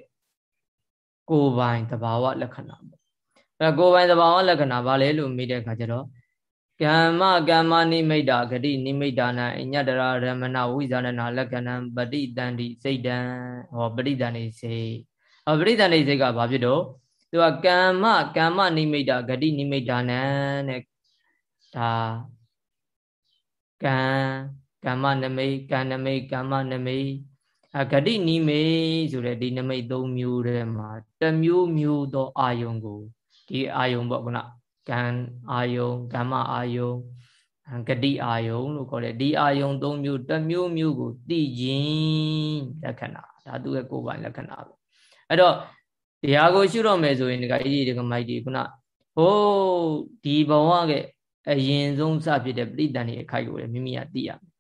ကိုယ်ပိုင်သဘာဝလက္ခဏာပေါ့အဲ့ကိုယ်ပိုင်သဘာဝလက္ခဏာဘာလဲလို့မေးတဲ့အခါကျတော့ကမ္မကမ္မနိမိတ်တာဂတိနိမိတ်တာနာအညတရာရမဏဝိဇာဏနာလက္ခဏံပဋိတန္တိစိတ်တံဟောပဋိတန္တိစိတ်ဟောပဋိတန္တိစိတ်ကဘာဖြစ်တော့သူကကမ္မကမ္မနိမိတ်တာဂတိနိမိတ်တာနံတဲ့ ဒါကံကမ္မနမိတ်ကံနမိတ်ကမ္မနမိတ်အဂတိနိမိတ်ဆိုတဲ့ဒီနမိတ်၃မျိုးထဲမှာတမျိုးမျိုးသောအာယုံကိုဒီအာယုံပေါ့ခုနကံအာယုံကမ္မအာယုံဂတိအာယုံလို့ခေါ်တယ်ဒီအာယုံ၃မျိုးတမျိုးမျိုးကိုသိခြင်းလက္ခဏာဒါသူ့ရဲ့ကိုယ်ပိုင်လက္ခဏာပဲအဲ့တော့တရားကိုရှုတော့မယ်ဆိုရင်ဒီကအေးဒီကမိုက်ဒီခုနဟိုးဒီဘဝက အရင်ဆုံးစဖြစ်တဲ့ပဋိသန္ဓေအခိုက်ကိုလည်းမိမိကသိရမယ်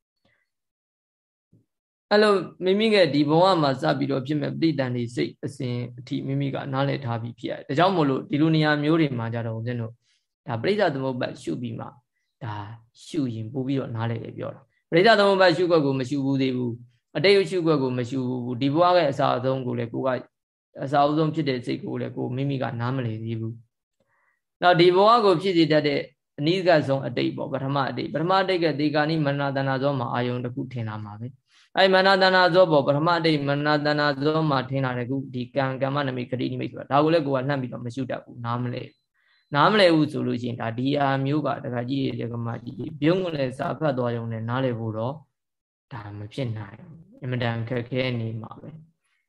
အဲ့လိုမိမိကဒီဘဝမှာစပြီးတော့ဖြစ်မဲ့ပဋိသန္ဓေစိတ်အစဉ်အထိမိမိကနားလည်ထားပြီးဖြစ်ရတယ်ဒါကြောင့်မို့လို့ဒီလိုနေရာမျိုးတွေမှာကြတော့ဦးဇင်းတို့ဒါပရိသသမုပ္ပါရှုပြီးမှဒါရှုရင်ပို့ပြီးတော့နားလည်တယ်ပြောတာပရိသသမုပ္ပါရှုခွက်ကိုမရှုဘူးသေးဘူးအတိတ်ရှုခွက်ကိုမရှုဘူးဒီဘဝရဲ့အစာအဆုံးကိုလည်းကိုကအစာအဆုံးဖြစ်တဲ့စိတ်ကိုလည်းကိုမိမိကနားမလည်သေးဘူးနောက်ဒီဘဝကိုဖြစ်စေတတ်တဲ့ အနိကဆုံးအတိတ်ပေါ့ပထမအတိတ်ပထမအတိတ်ကဒေဂာနိမနာတနာဇောမှာအာယုံတစ်ခုထင်လာမှာပဲအဲ့မနာတနာဇောပေါ့ပထမအတိတ်မနာတနာဇောမှာထင်လာတဲ့ခုဒီကံကမ္မနမိတ်ဂတိနိမိတ်ဆိုတာဒါကိုလည်းကိုကလှမ်းပြီးတော့မရှုတတ်ဘူးနားမလဲနားမလဲဘူးဆိုလို့ရှိရင်ဒါဒီအာမျိုးကတခါကြီးရေကမကြီးပြုံးကလေးစာဖတ်သွားရုံနဲ့နားလဲဖို့တော့ဒါမဖြစ်နိုင်ဘူးအမတန်ခက်ခဲနေမှာပဲ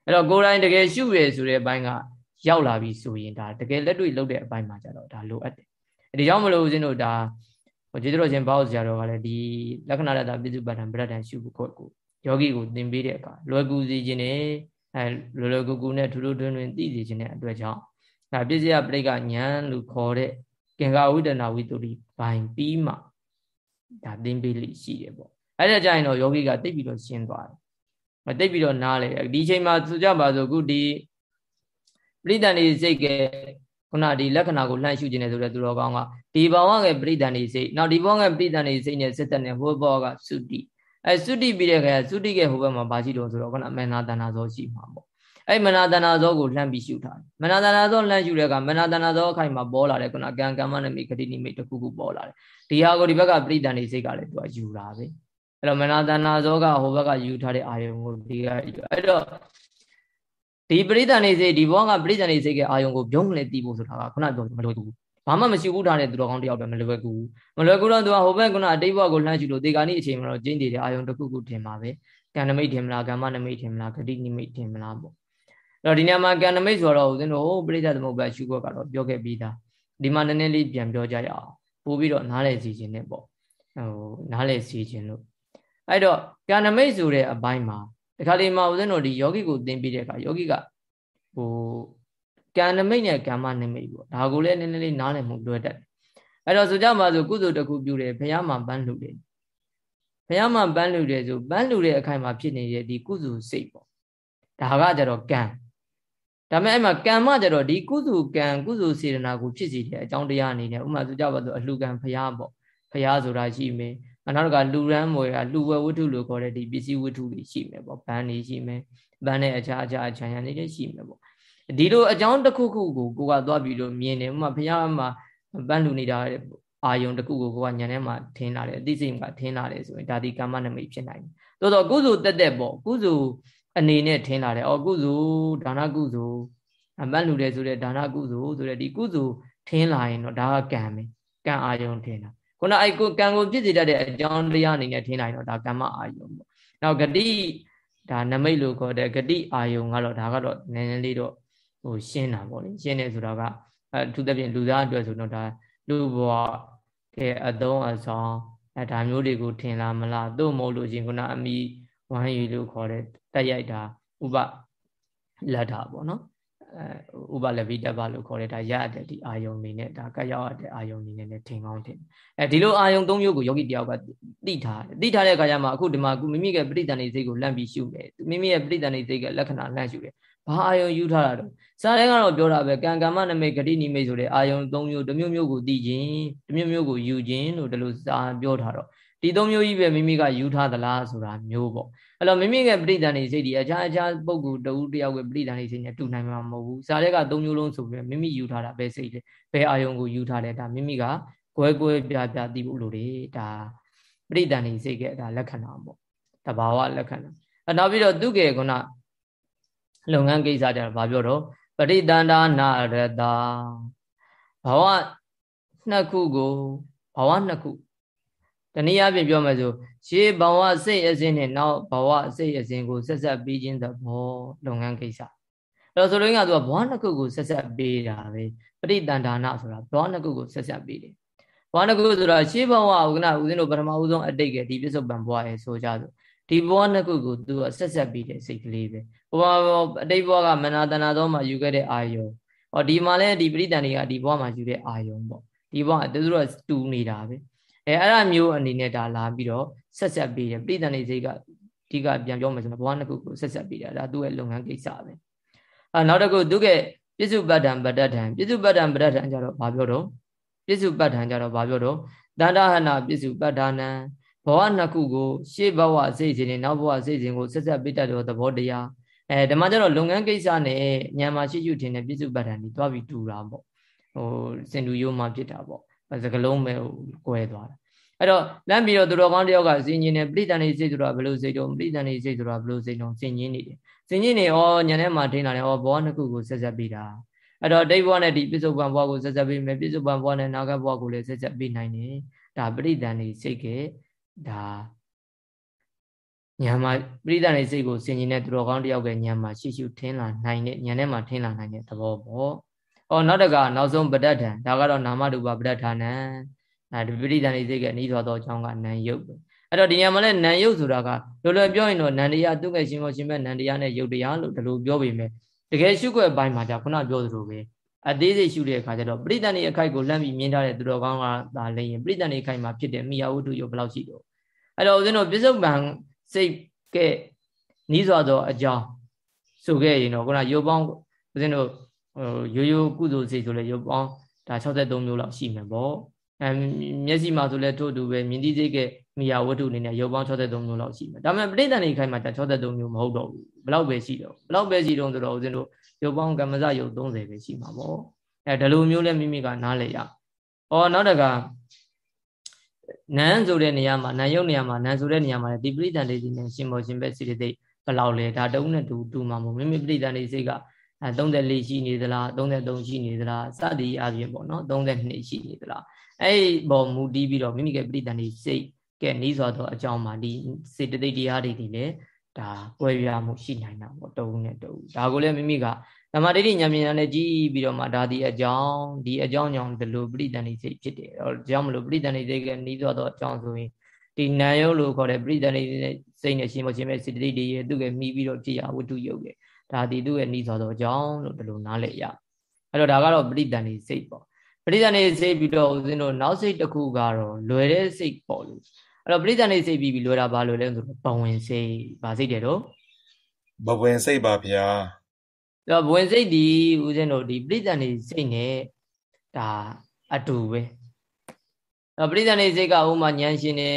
အဲ့တော့ကိုယ်တိုင်တကယ်ရှုရဆိုတဲ့အပိုင်းကရောက်လာပြီဆိုရင်ဒါတကယ်လက်တွေ့လုပ်တဲ့အပိုင်းမှာကျတော့ဒါလိုအပ်တယ် ဒီကြောင့်မလို့ဦးဇင်းတို့ဒါဟိုကျေးဇူးတော်ရှင်ဘောက်ဆရာတော်ကလည်းဒီလက္ခဏာတ္တပိစုပ္ပတံပြဋ္ဌာန်ရှုဖို့ကိုယောဂီကိုသင်ပေးတဲ့အခါလွယ်ကူစီခြင်းနဲ့အဲလွယ်လွယ်ကူကူနဲ့ထူးထူးထွန်းထွန်းသိစေခြင်းတဲ့အတွက်ကြောင့်ဒါပြည့်စည်ပရိကဉာဏ်လို့ခေါ်တဲ့ကင်္ဂဝိတနာဝိတုရိဘိုင်ပြီးမှဒါသင်ပေးလိရှိတယ်ပေါ့အဲ့ဒါကြရင်တော့ယောဂီကတိတ်ပြီးတော့ရှင်းသွားတယ်မတိတ်ပြီးတော့နားလေဒီချိန်မှာဆိုကြပါစို့ခုဒီပရိဒဏ်နေစိတ်က ခုနဒီလက္ခဏာကိုလှမ်းရှုခြင်းနဲ့ဆိုတဲ့သူတော်ကောင်းကဒီဘောင်ကပရိဒဏ်နေစိတ်နောက်ဒီဘောင်ကပရိဒဏ်နေစိတ်နဲ့စစ်သက်နေဟိုဘောကသုတိအဲသုတိပြီးတဲ့ခါကျသုတိကဟိုဘက်မှာဘာရှိတော့ဆိုတော့ခုနမနာတဏဇောရှိမှာပေါ့အဲ့မနာတဏဇောကိုလှမ်းပြီးရှုထားတယ်မနာတဏဇောလှမ်းရှုတဲ့အခါမနာတဏဇောအခိုင်မှာပေါ်လာတယ်ခုနကံကမ္မနမိခတိနိမိတ်တစ်ခုခုပေါ်လာတယ်ဒီဟာကိုဒီဘက်ကပရိဒဏ်နေစိတ်ကလည်းသူကယူတာပဲအဲ့တော့မနာတဏဇောကဟိုဘက်ကယူထားတဲ့အာယုံကိုဒီကအဲ့တော့ ဒီပရိသတ်နေစိတ်ဒီဘောကပရိသတ်နေစိတ်ကအာယုံကိုပြုံးလဲတီးဖို့ဆိုတာကခုနပြောမလွယ်ဘူးဘာမှမရှိဘူးထားတဲ့သူတော်ကောင်းတယောက်ပဲမလွယ်ကူမလွယ်ကူတော့သူကဟိုဘက်ကအတိတ်ဘဝကိုလှမ်းကြည့်လို့ဒီကနေ့အချိန်မှာတော့ကျင်းတည်တဲ့အာယုံတစ်ခုခုထင်ပါပဲကံနမိတ်ထင်မလားကမ္မနမိတ်ထင်မလားဂတိနိမိတ်ထင်မလားပေါ့အဲ့တော့ဒီနေရာမှာကံနမိတ်ဆိုတော့ဦးဇင်းတို့ဟိုပရိသတ်သမုပ္ပါရှုခွက်ကတော့ပြောခဲ့ပြီးသားဒီမှာနည်းနည်းလေးပြန်ပြောကြရအောင်ပို့ပြီးတော့နားလည်စီခြင်းနဲ့ပေါ့ဟိုနားလည်စီခြင်းလို့အဲ့တော့ကံနမိတ်ဆိုတဲ့အပိုင်းမှာ ဒီခါလေးမှာဦးဇင်းတို့ဒီယောဂီကိုသင်ပြီးတဲ့အခါယောဂီကဟိုကံနမိတ်နဲ့ကမ္မနမိတ်ပေါ့ဒါကိုလည်းနည်းနည်းလေးနားလည်မှုလွယ်တတ်အဲ့တော့ဆိုကြပါစို့ကုသိုလ်တစ်ခုပြုတယ်ဘုရားမှာပန်းလှူတယ်ဘုရားမှာပန်းလှူတယ်ဆိုပန်းလှူတဲ့အခိုင်မှာဖြစ်နေတဲ့ဒီကုသိုလ်စိတ်ပေါ့ဒါကကြတော့ကံဒါပေမဲ့အဲ့မှာကံမကြတော့ဒီကုသိုလ်ကံကုသိုလ်စေတနာကိုဖြစ်စီတဲ့အကြောင်းတရားအနေနဲ့ဥမာဆိုကြပါစို့အလှူကံဘုရားပေါ့ဘုရားဆိုတာရှိမယ် နောက်တစ်ခါလူရန်မွေကလူဝဲဝတ္ထုလို့ခေါ်တဲ့ဒီပစ္စည်းဝတ္ထုတွေရှိမယ်ပေါ့ဘန်းတွေရှိမယ်ဘန်းနဲ့အခြားအခြားအခြားရန်တွေလည်းရှိမယ်ပေါ့ဒီလိုအကြောင်းတစ်ခုခုကိုကိုကသွားပြီးတော့မြင်တယ်ဥမာဘုရားမှာပန်းလူနေတာအာယုံတစ်ခုကိုကိုကညံထဲမှာထင်းလာတယ်အသိစိတ်မှာထင်းလာတယ်ဆိုရင်ဒါဒီကာမနမိတ်ဖြစ်နိုင်တယ်သို့တော့ကုစုတက်တက်ပေါ့ကုစုအနေနဲ့ထင်းလာတယ်အော်ကုစုဒါနကုစုအပန်းလူတယ်ဆိုတဲ့ဒါနကုစုဆိုတဲ့ဒီကုစုထင်းလာရင်တော့ဒါကကံပဲကံအာယုံထင်းတာ ခုနအဲ့ကိုကံကိုပြည့်စည်တတ်တဲ့အကြောင်းတရားအနေနဲ့ထင်းလာရင်တော့ဒါကမ္မအာယုံပေါ့နောက်ဂတိဒါနမိတ်လို့ခေါ်တဲ့ဂတိအာယုံကတော့ဒါကတော့နည်းနည်းလေးတော့ဟိုရှင်းတာပေါ့လေရှင်းတယ်ဆိုတော့ကအထူးသဖြင့်လူသားအတွက်ဆိုတော့ဒါလူဘဝကဲအသုံးအဆောင်အဲဒါမျိုးတွေကိုထင်လာမလားသို့မဟုတ်လို့ရှင်ခုနအမိဝမ်းရည်လို့ခေါ်တဲ့တက်ရိုက်တာဥပလက်တာပေါ့နော်အဲ ဥပလဗိတဘလို့ခေါ်တဲ့ဒါရတဲ့ဒီအာယုံနေနဲ့ဒါကရောက်ရတဲ့အာယုံနေနဲ့ထင်ကောင်းထင်အဲဒီလိုအာယုံ၃မျိုးကိုယောဂီတယောက်ကသိထားတယ်သိထားတဲ့အခါကျမှအခုဒီမှာမိမိရဲ့ပဋိသန္ဓေစိတ်ကိုလန့်ပြီးရှုမယ်မိမိရဲ့ပဋိသန္ဓေစိတ်ကလက္ခဏာလန့်ရှုတယ်ဘာအာယုံယူထားတာတော့စာထဲကတော့ပြောတာပဲကံကမ္မနမိတ်ဂတိနိမိတ်ဆိုတဲ့အာယုံ၃မျိုးတစ်မျိုးမျိုးကိုသိခြင်းတစ်မျိုးမျိုးကိုယူခြင်းလို့ဒီလိုစာပြောထားတော့ ဒီ၃မျိုးကြီးပဲမိမိကယူထားသလားဆိုတာမျိုးပေါ့အဲ့တော့မိမိရဲ့ပဋိသန္ဓေစိတ်ဒီအခြားအခြားပုဂ္ဂိုလ်တဦးတယောက်ရဲ့ပဋိသန္ဓေစိတ်နဲ့တူနိုင်မှာမဟုတ်ဘူးစာထဲက၃မျိုးလုံးဆိုပြီးမိမိယူထားတာပဲစိတ်လေဘယ်အာယုံကိုယူထားလဲဒါမိမိကကွဲကွဲပြားပြားသိဖို့လိုတယ်ဒါပဋိသန္ဓေစိတ်ကဒါလက္ခဏာပေါ့တဘာဝလက္ခဏာအဲနောက်ပြီးတော့သူကေကုဏလုပ်ငန်းကိစ္စကြတော့ဗာပြောတော့ပရိတန္တာနာရတာဘဝနှစ်ခုကိုဘဝနှစ်ခု တနည်းအားဖြင့်ပြောမယ်ဆိုရှေးဘဝစိတ်အစဉ်နဲ့နောက်ဘဝစိတ်အစဉ်ကိုဆက်ဆက်ပြီးခြင်းသဘောလုပ်ငန်းကိစ္စအဲ့တော့ဆိုလိုရင်းကသူကဘဝနှစ်ခုကိုဆက်ဆက်ပေးတာပဲပရိတန္တာနာဆိုတာဘဝနှစ်ခုကိုဆက်ဆက်ပေးတယ်ဘဝနှစ်ခုဆိုတာရှေးဘဝကကဦးဇင်းတို့ပထမဦးဆုံးအတိတ်ကဒီပြစ္ဆုတ်ပံဘဝရဲ့ဆိုကြဆိုဒီဘဝနှစ်ခုကိုသူကဆက်ဆက်ပြီးတဲ့စိတ်ကလေးပဲဘဝအတိတ်ဘဝကမနာတနာသောမှာယူခဲ့တဲ့အာယုံဟောဒီမှာလဲဒီပရိတန်တွေကဒီဘဝမှာယူတဲ့အာယုံပေါ့ဒီဘဝသူတို့ကတူနေတာပဲ အဲအဲ့ဒါမျိုးအနေနဲ့ဒါလာပြီးတော့ဆက်ဆက်ပြီးတယ်ပရိတန်တွေစိတ်ကဒီကပြန်ပြောမှဆိုတော့ဘဝနှစ်ခုကိုဆက်ဆက်ပြီးတာဒါသူ့ရဲ့လုပ်ငန်းကိစ္စပဲအဲနောက်တစ်ခုသူကပြစ္စုပ္ပတ္တံပတ္တထံပြစ္စုပ္ပတ္တံပတ္တထံကြတော့ဘာပြောတော့ပြစ္စုပ္ပတ္ထံကြတော့ဘာပြောတော့တန္တဟနာပြစ္စုပ္ပတ္ထနံဘဝနှစ်ခုကိုရှေ့ဘဝစိတ်စဉ်နဲ့နောက်ဘဝစိတ်စဉ်ကိုဆက်ဆက်ပိတ္တတော်သဘောတရားအဲဓမ္မကျတော့လုပ်ငန်းကိစ္စနဲ့ညံမှာရှိရှိထင်တဲ့ပြစ္စုပ္ပတ္တန်ဒီတွားပြီးတူတာပေါ့ဟိုစင်တူရိုးမှဖြစ်တာပေါ့ စကလုံးပဲကွဲသွားတာအဲ့တော့လမ်းပြီးတော့သူတော်ကောင်းတယောက်ကစင်ញင်းနေပြိတ္တန်နေစိတ်ဆိုတာဘယ်လိုစိတ်တော့ပြိတ္တန်နေစိတ်ဆိုတာဘယ်လိုစိတ်တော့စင်ញင်းနေတယ်စင်ញင်းနေဩညံထဲမှာထင်းလာတယ်ဩဘဝနှစ်ခုကိုဆက်ဆက်ပြီးတာအဲ့တော့ဒိဋ္ဌဘဝနဲ့ဒီပြစ္ဆုတ်ပံဘဝကိုဆက်ဆက်ပြီးမယ်ပြစ္ဆုတ်ပံဘဝနဲ့နာဂဘဝကိုလည်းဆက်ဆက်ပြီးနိုင်တယ်ဒါပရိဒဏ်နေစိတ်ကဒါ ညာမှာပရိသတ်နေစိတ်ကိုဆင်ញင်တဲ့သူတော်ကောင်းတယောက်ကညာမှာရှိရှိထင်းလာနိုင်တဲ့ညာထဲမှာထင်းလာနိုင်တဲ့သဘောပေါ့။ အော်နောက်တကနောက်ဆုံးပဋ္ဌာန်ဒါကတော့နာမရူပပဋ္ဌာန်အဲဒီပရိသတ်နေစိတ်ကအနည်းသောသောအကြောင်းကနံယုတ်ပဲ။အဲ့တော့ဒီညာမှာလည်းနံယုတ်ဆိုတာကလောလောပြောရင်တော့နန္တရားသူကရှင်မောရှင်မဲ့နန္တရားနဲ့ယုတ်တရားလို့ဒီလိုပြောပေမဲ့တကယ်ရှုွက်ပိုင်းမှာじゃခုနပြောသလိုပဲအသေးစိတ်ရှုတဲ့အခါကျတော့ပရိသတ်နေအခိုက်ကိုလမ်းပြီးမြင်ထားတဲ့သူတော်ကောင်းကသာလည်းရင်ပရိသတ်နေအခိုက်မှာဖြစ်တဲ့မိယာဝတ္ထုရုပ်ဘယ်လောက်ရှိတော့အဲ့တော့ဦးဇင်းတို့ပြစ္ဆုတ်ပံစိတ်ကဲနီးစွာသောအကြောင်းဆိုခဲ့ရင်တော့ခုနရုပ်ပေါင်းဦးဇင်းတို့ဟို ရိုးရိုးကုသိုလ်စိတ်ဆိုလဲရုပ်ပေါင်းဒါ63မျိုးလောက်ရှိမယ်ပေါ့အဲမျက်စိမှာဆိုလဲထို့တူပဲမြင်သိစိတ်ကမိယာဝတ္ထုအနေနဲ့ရုပ်ပေါင်း63မျိုးလောက်ရှိမယ်ဒါပေမဲ့ပဋိသန္ဓေခိုင်းမှာဒါ63မျိုးမဟုတ်တော့ဘူးဘလောက်ပဲရှိတော့ဘလောက်ပဲရှိတော့ဆိုတော့ဦးဇင်းတို့ရုပ်ပေါင်းကမ္မဇရုပ်30ပဲရှိမှာပေါ့အဲဒီလိုမျိုးလဲမိမိကနားလဲရ။အော်နောက်တကနန်းဆိုတဲ့နေရာမှာနန်းရုပ်နေရာမှာနန်းဆိုတဲ့နေရာမှာဒီပရိသန္တိစိနဲ့ရှင်မောရှင်ဘက်စိတ္တိဘလောက်လဲဒါတုံးနဲ့တူတူမှာမို့မိမိပရိသန္တိစိက အဲ34ရှိနေသလား33ရှိနေသလားစသည်အပြင်ပေါ့နော်32ရှိနေသလားအဲ့ဒီပေါ်မူတည်ပြီးတော့မိမိကပရိသန္တိစိတ်ကဲနီးစွာသောအကြောင်းမှာဒီစေတသိက်တရားတွေဒီလေဒါကွဲပြားမှုရှိနိုင်တာပေါ့တုံးနဲ့တူဒါကိုလည်းမိမိကဓမ္မဒိဋ္ဌိဉာဏ်ဉာဏ်နဲ့ကြည့်ပြီးတော့မှဒါဒီအကြောင်းဒီအကြောင်းကြောင့်ဒီလိုပရိသန္တိစိတ်ဖြစ်တယ်အဲကြောင့်မလို့ပရိသန္တိစိတ်ကနီးသွားတော့အကြောင်းဆိုရင်ဒီနာယုတ်လို့ခေါ်တဲ့ပရိသန္တိစိတ်နဲ့ရှင်မရှင်မဲ့စေတသိက်တွေရဲ့သူကမိပြီးတော့ဖြစ်ရဝတ္ထုယုတ်ရဲ့ ဒါဒီသူ့ရဲ့နီးသွားတော့အကြောင်းလို့ဒီလိုနားလည်ရအဲ့တော့ဒါကတော့ပရိသန္တိစိတ်ပေါ့ပရိသန္တိစိတ်ပြီးတော့ဦးဇင်းတို့နောက်စိတ်တစ်ခုကတော့လွယ်တဲ့စိတ်ပေါ့လို့အဲ့တော့ပရိသန္တိစိတ်ပြီးပြီးလွယ်တာဘာလို့လဲဆိုတော့ဘဝင်စိတ်ဘာစိတ်တယ်တော့ဘဝင်စိတ်ပါဗျာတော့ဘဝင်စိတ်ဒီဦးဇင်းတို့ဒီပြိတ္တန်နေစိတ်နဲ့ဒါအတူပဲတော့ပြိတ္တန်နေစိတ်ကဥမာဉာဏ်ရှင်နေ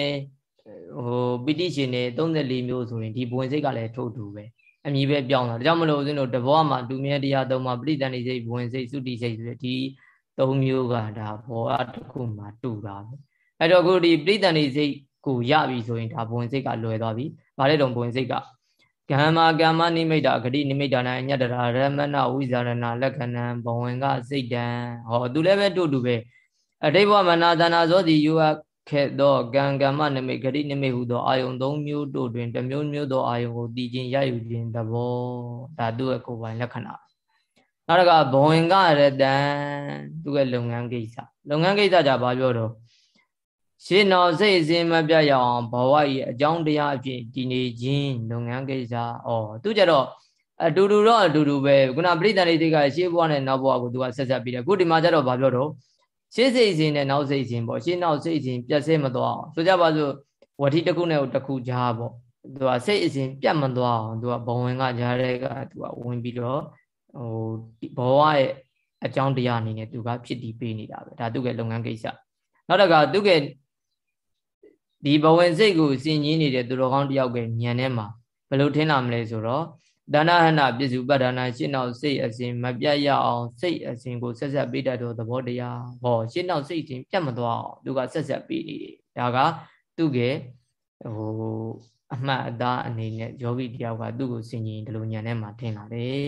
ဟိုပိဋိရှင်နေ34မျိုးဆိုရင်ဒီဘဝင်စိတ်ကလည်းထို့တူပဲ အမြည်ပဲပြောင်းတာဒါကြောင့်မလို့ဦးဇင်းတို့တဘောမှာလူမြဲတရားသုံးမှာပြိတ္တန်နေစိတ်ဘဝင်စိတ်သုတိစိတ်ဆိုတဲ့ဒီသုံးမျိုးကဒါဘောအတစ်ခုမှာတူတာပဲအဲ့တော့အခုဒီပြိတ္တန်နေစိတ်ကိုရပြီဆိုရင်ဒါဘဝင်စိတ်ကလွယ်သွားပြီ။ဘာလဲတော့ဘဝင်စိတ်ကကမ္မာကမ္မနိမိတ်တာဂတိနိမိတ်တာနဲ့အညတရာရမဏဝိဇာရဏလက္ခဏံဘဝင်ကစိတ်တံဟောသူလည်းပဲတို့တူပဲအတိဘဝမနာသနာဇောတိယူအ ခဲ့သောကံကမ္မနိမိတ်ဂတိနိမိတ်ဟုသောအာယုံ၃မျိုးတို့တွင်တစ်မျိုးမျိုးသောအာယုံကိုတည်ခြင်းရယူခြင်းသဘောဒါသူ့ရဲ့ကိုယ်ပိုင်လက္ခဏာနောက်တစ်ခါဘဝင်ကရတံသူ့ရဲ့လုပ်ငန်းကိစ္စလုပ်ငန်းကိစ္စကြဘာပြောတော့ရှင်းတော်စိတ်အစဉ်မပြတ်ရအောင်ဘဝကြီးအကြောင်းတရားအဖြစ်တည်နေခြင်းလုပ်ငန်းကိစ္စဩသူကြတော့အတူတူတော့အတူတူပဲခုနပရိသန္တိတိကရှေးဘဝနဲ့နောက်ဘဝကိုသူကဆက်ဆက်ပြီးတယ်ခုဒီမှာကျတော့ဘာပြောတော့ ရှေးစိတ်စဉ်နဲ့နောက်စိတ်စဉ်ပေါ့ရှေးနောက်စိတ်စဉ်ပြတ်ဆဲမသွားအောင်ဆိုကြပါစို့ဝတိတစ်ခုနဲ့တစ်ခုကြားပေါ့သူကစိတ်အစဉ်ပြတ်မသွားအောင်သူကဘဝင်ကကြားတဲ့ကသူကဝင်ပြီးတော့ဟိုဘဝရဲ့အကြောင်းတရားအနေနဲ့သူကဖြစ်တည်ပေးနေတာပဲဒါသူ့ရဲ့လုပ်ငန်းကိစ္စနောက်တစ်ခါသူ့ရဲ့ဒီဘဝင်စိတ်ကိုစင်ကြီးနေတဲ့သူတော်ကောင်းတယောက်ကညံထဲမှာဘယ်လိုထင်လာမလဲဆိုတော့ ဒါနဟဏပစ္စုပ္ပဒါနာရှင်းနောက်စိတ်အစဉ်မပြတ်ရအောင်စိတ်အစဉ်ကိုဆက်ဆက်ပေးတတ်သောသဘောတရားဟောရှင်းနောက်စိတ်ချင်းပြတ်မသွားအောင်သူကဆက်ဆက်ပေးနေတယ်ဒါကသူ့ရဲ့ဟိုအမှတ်အသားအနေနဲ့ယောဂီတယောက်ကသူ့ကိုစင်ကြီးဒီလိုညံထဲမှာထင်လာတယ်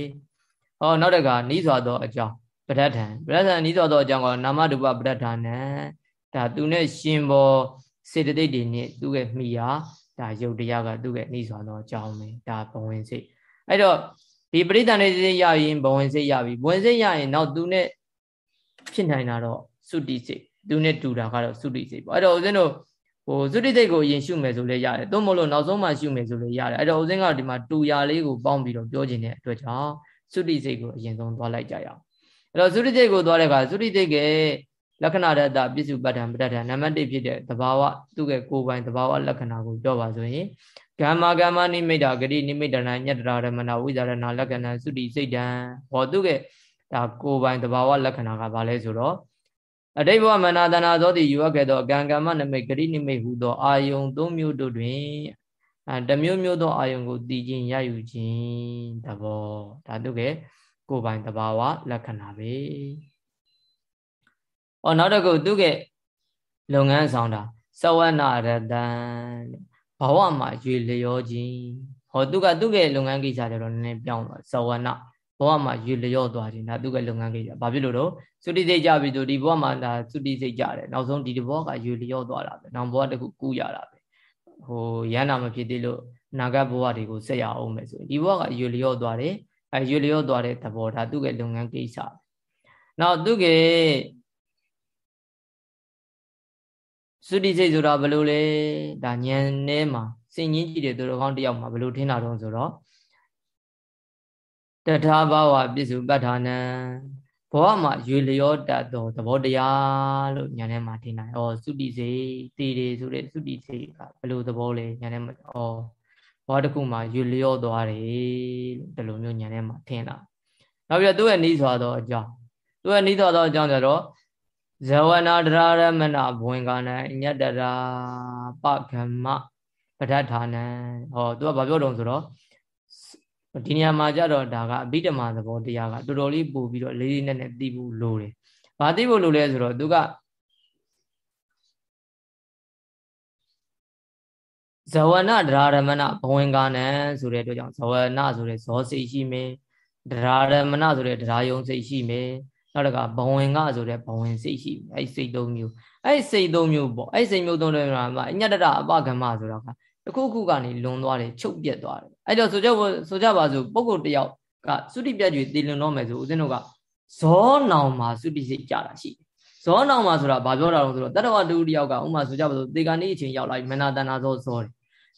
ဟောနောက်တကနီးစွာသောအကြောင်းပဋ္ဌာန်ပဋ္ဌာန်နီးစွာသောအကြောင်းကနာမရူပပဋ္ဌာန်နဲ့ဒါသူနဲ့ရှင်ဘောစေတသိက်တွေနဲ့သူ့ရဲ့မိယာဒါယုတ်တရားကသူ့ရဲ့နှိစွာသောအကြောင်းပဲဒါဘဝင်စိတ် အဲ့တော့ဒီပရိသန္တိစိတ်ရရင်ဘဝင်စိတ်ရပြီဘဝင်စိတ်ရရင်နောက်သူနဲ့ဖြစ်နိုင်တာတော့သုတိစိတ်သူနဲ့တူတာကတော့သုတိစိတ်ပေါ့အဲ့တော့ဦးဇင်းတို့ဟိုသုတိစိတ်ကိုအရင်ရှုမယ်ဆိုလဲရတယ်သို့မဟုတ်လို့နောက်ဆုံးမှရှုမယ်ဆိုလဲရတယ်အဲ့တော့ဦးဇင်းကဒီမှာတူရာလေးကိုပေါင်းပြီးတော့ပြောခြင်းတဲ့အတွက်ကြောင့်သုတိစိတ်ကိုအရင်ဆုံးသွားလိုက်ကြရအောင်အဲ့တော့သုတိစိတ်ကိုသွားတဲ့အခါသုတိစိတ်ကလက္ခဏာတတပစ္စုပ္ပတ္ထံပဋ္ဌာန်နံပါတ်1ဖြစ်တဲ့သဘာဝသူ့ရဲ့ကိုယ်ပိုင်သဘာဝလက္ခဏာကိုပြောပါဆိုရင် ကမ္မကမ္မနိမိတ်တာဂတိနိမိတ်တနာညတ္တရာရမဏဝိဇာရဏလက္ခဏာသုတိစိတ်တံဟောသူ့ရဲ့ဒါကိုယ်ပိုင်သဘာဝလက္ခဏာကဘာလဲဆိုတော့အတိဘဝမနာတနာသောတိယူအပ်ခဲ့သောကံကမ္မနိမိတ်ဂတိနိမိတ်ဟူသောအာယုံ၃မျိုးတို့တွင်အဲတမျိုးမျိုးသောအာယုံကိုတည်ခြင်းရယူခြင်းသဘောဒါသူ့ရဲ့ကိုယ်ပိုင်သဘာဝလက္ခဏာပဲ။အော်နောက်တစ်ခုသူကလုပ်ငန်းဆောင်တာသဝနာရတံ ဘဝမှာရွေလျောခြင်းဟောသူကသူ့ရဲ့လုပ်ငန်းကိစ္စတွေတော့နည်းနည်းပြောင်းသွားသဝနာဘဝမှာရွေလျောသွားခြင်းဒါသူ့ရဲ့လုပ်ငန်းကိစ္စဘာဖြစ်လို့တော့သုတိစိတ်ကြပြီဆိုဒီဘဝမှာဒါသုတိစိတ်ကြတယ်နောက်ဆုံးဒီဘဝကရွေလျောသွားတာပဲနောက်ဘဝတစ်ခုကူးရတာပဲဟိုရဟနာမဖြစ်သေးလို့နာဂတ်ဘဝတွေကိုဆက်ရအောင်မယ်ဆိုရင်ဒီဘဝကရွေလျော့သွားတယ်အဲရွေလျော့သွားတဲ့သဘောဒါသူ့ရဲ့လုပ်ငန်းကိစ္စနောက်သူက သုတိစိတ်ဆိုတာဘယ်လိုလဲဒါဉာဏ်ထဲမှာစင်ကြီးကြည့်တဲ့သူတော်ကောင်းတယောက်မှာဘယ်လိုထင်တာတော့ဆိုတော့တထာဘဝပစ္စုပ္ပထာနံဘဝမှာရွေလျောတတ်သောသဘောတရားလို့ညာထဲမှာထင်တယ်။ဩသုတိစိတ်တည်တယ်ဆိုတဲ့သုတိစိတ်ကဘယ်လိုသဘောလဲညာထဲမှာဩဘဝတစ်ခုမှာရွေလျောသွားတယ်လို့ဒီလိုမျိုးညာထဲမှာထင်လာ။နောက်ပြီးတော့သူ့ရဲ့နှီးစွာသောအကြောင်းသူ့ရဲ့နှီးစွာသောအကြောင်းကျတော့ ဇဝနာဒရာရမဏဘဝင်ကနံညတရာပကမပဋ္ဌာနံဟောသူကဘာပြောတုံးဆိုတော့ဒီနေရာမှာကြတော့ဒါကအဘိဓမ္မာသဘောတရားကတော်တော်လေးပို့ပြီးတော့လေးလေးနက်နက်သိဖို့လိုတယ်။ဘာသိဖို့လိုလဲဆိုတော့သူကဇဝနဒရာရမဏဘဝင်ကနံဆိုတဲ့အတွက်ကြောင့်ဇဝနဆိုတဲ့ဇောစိတ်ရှိမယ်။ဒရာရမဏဆိုတဲ့ဒရာယုံစိတ်ရှိမယ်။ နောက်တကဘဝင်ကဆိုတဲ့ဘဝင်စိတ်ရှိမယ်။အဲ့စိတ်သုံးမျိုးအဲ့စိတ်သုံးမျိုးပေါ့အဲ့စိတ်မျိုးသုံးတဲ့မှာအညတရအပကမ္မဆိုတော့တခုခုကနေလွန်သွားတယ်ချုပ်ပြက်သွားတယ်အဲ့တော့ဆိုကြဆိုကြပါစို့ပုဂ္ဂိုလ်တယောက်ကသုတိပြတ်ကြီးတည်လွန်တော့မယ်ဆိုဦးဇင်းတို့ကဇောနောင်မှာသုတိစိတ်ကြတာရှိတယ်ဇောနောင်မှာဆိုတာဘာပြောတာလဲဆိုတော့တတဝတူတယောက်ကဥမာဆိုကြပါစို့တေကာနေအချိန်ရောက်လာပြီမနာတနာဇောဇောတယ်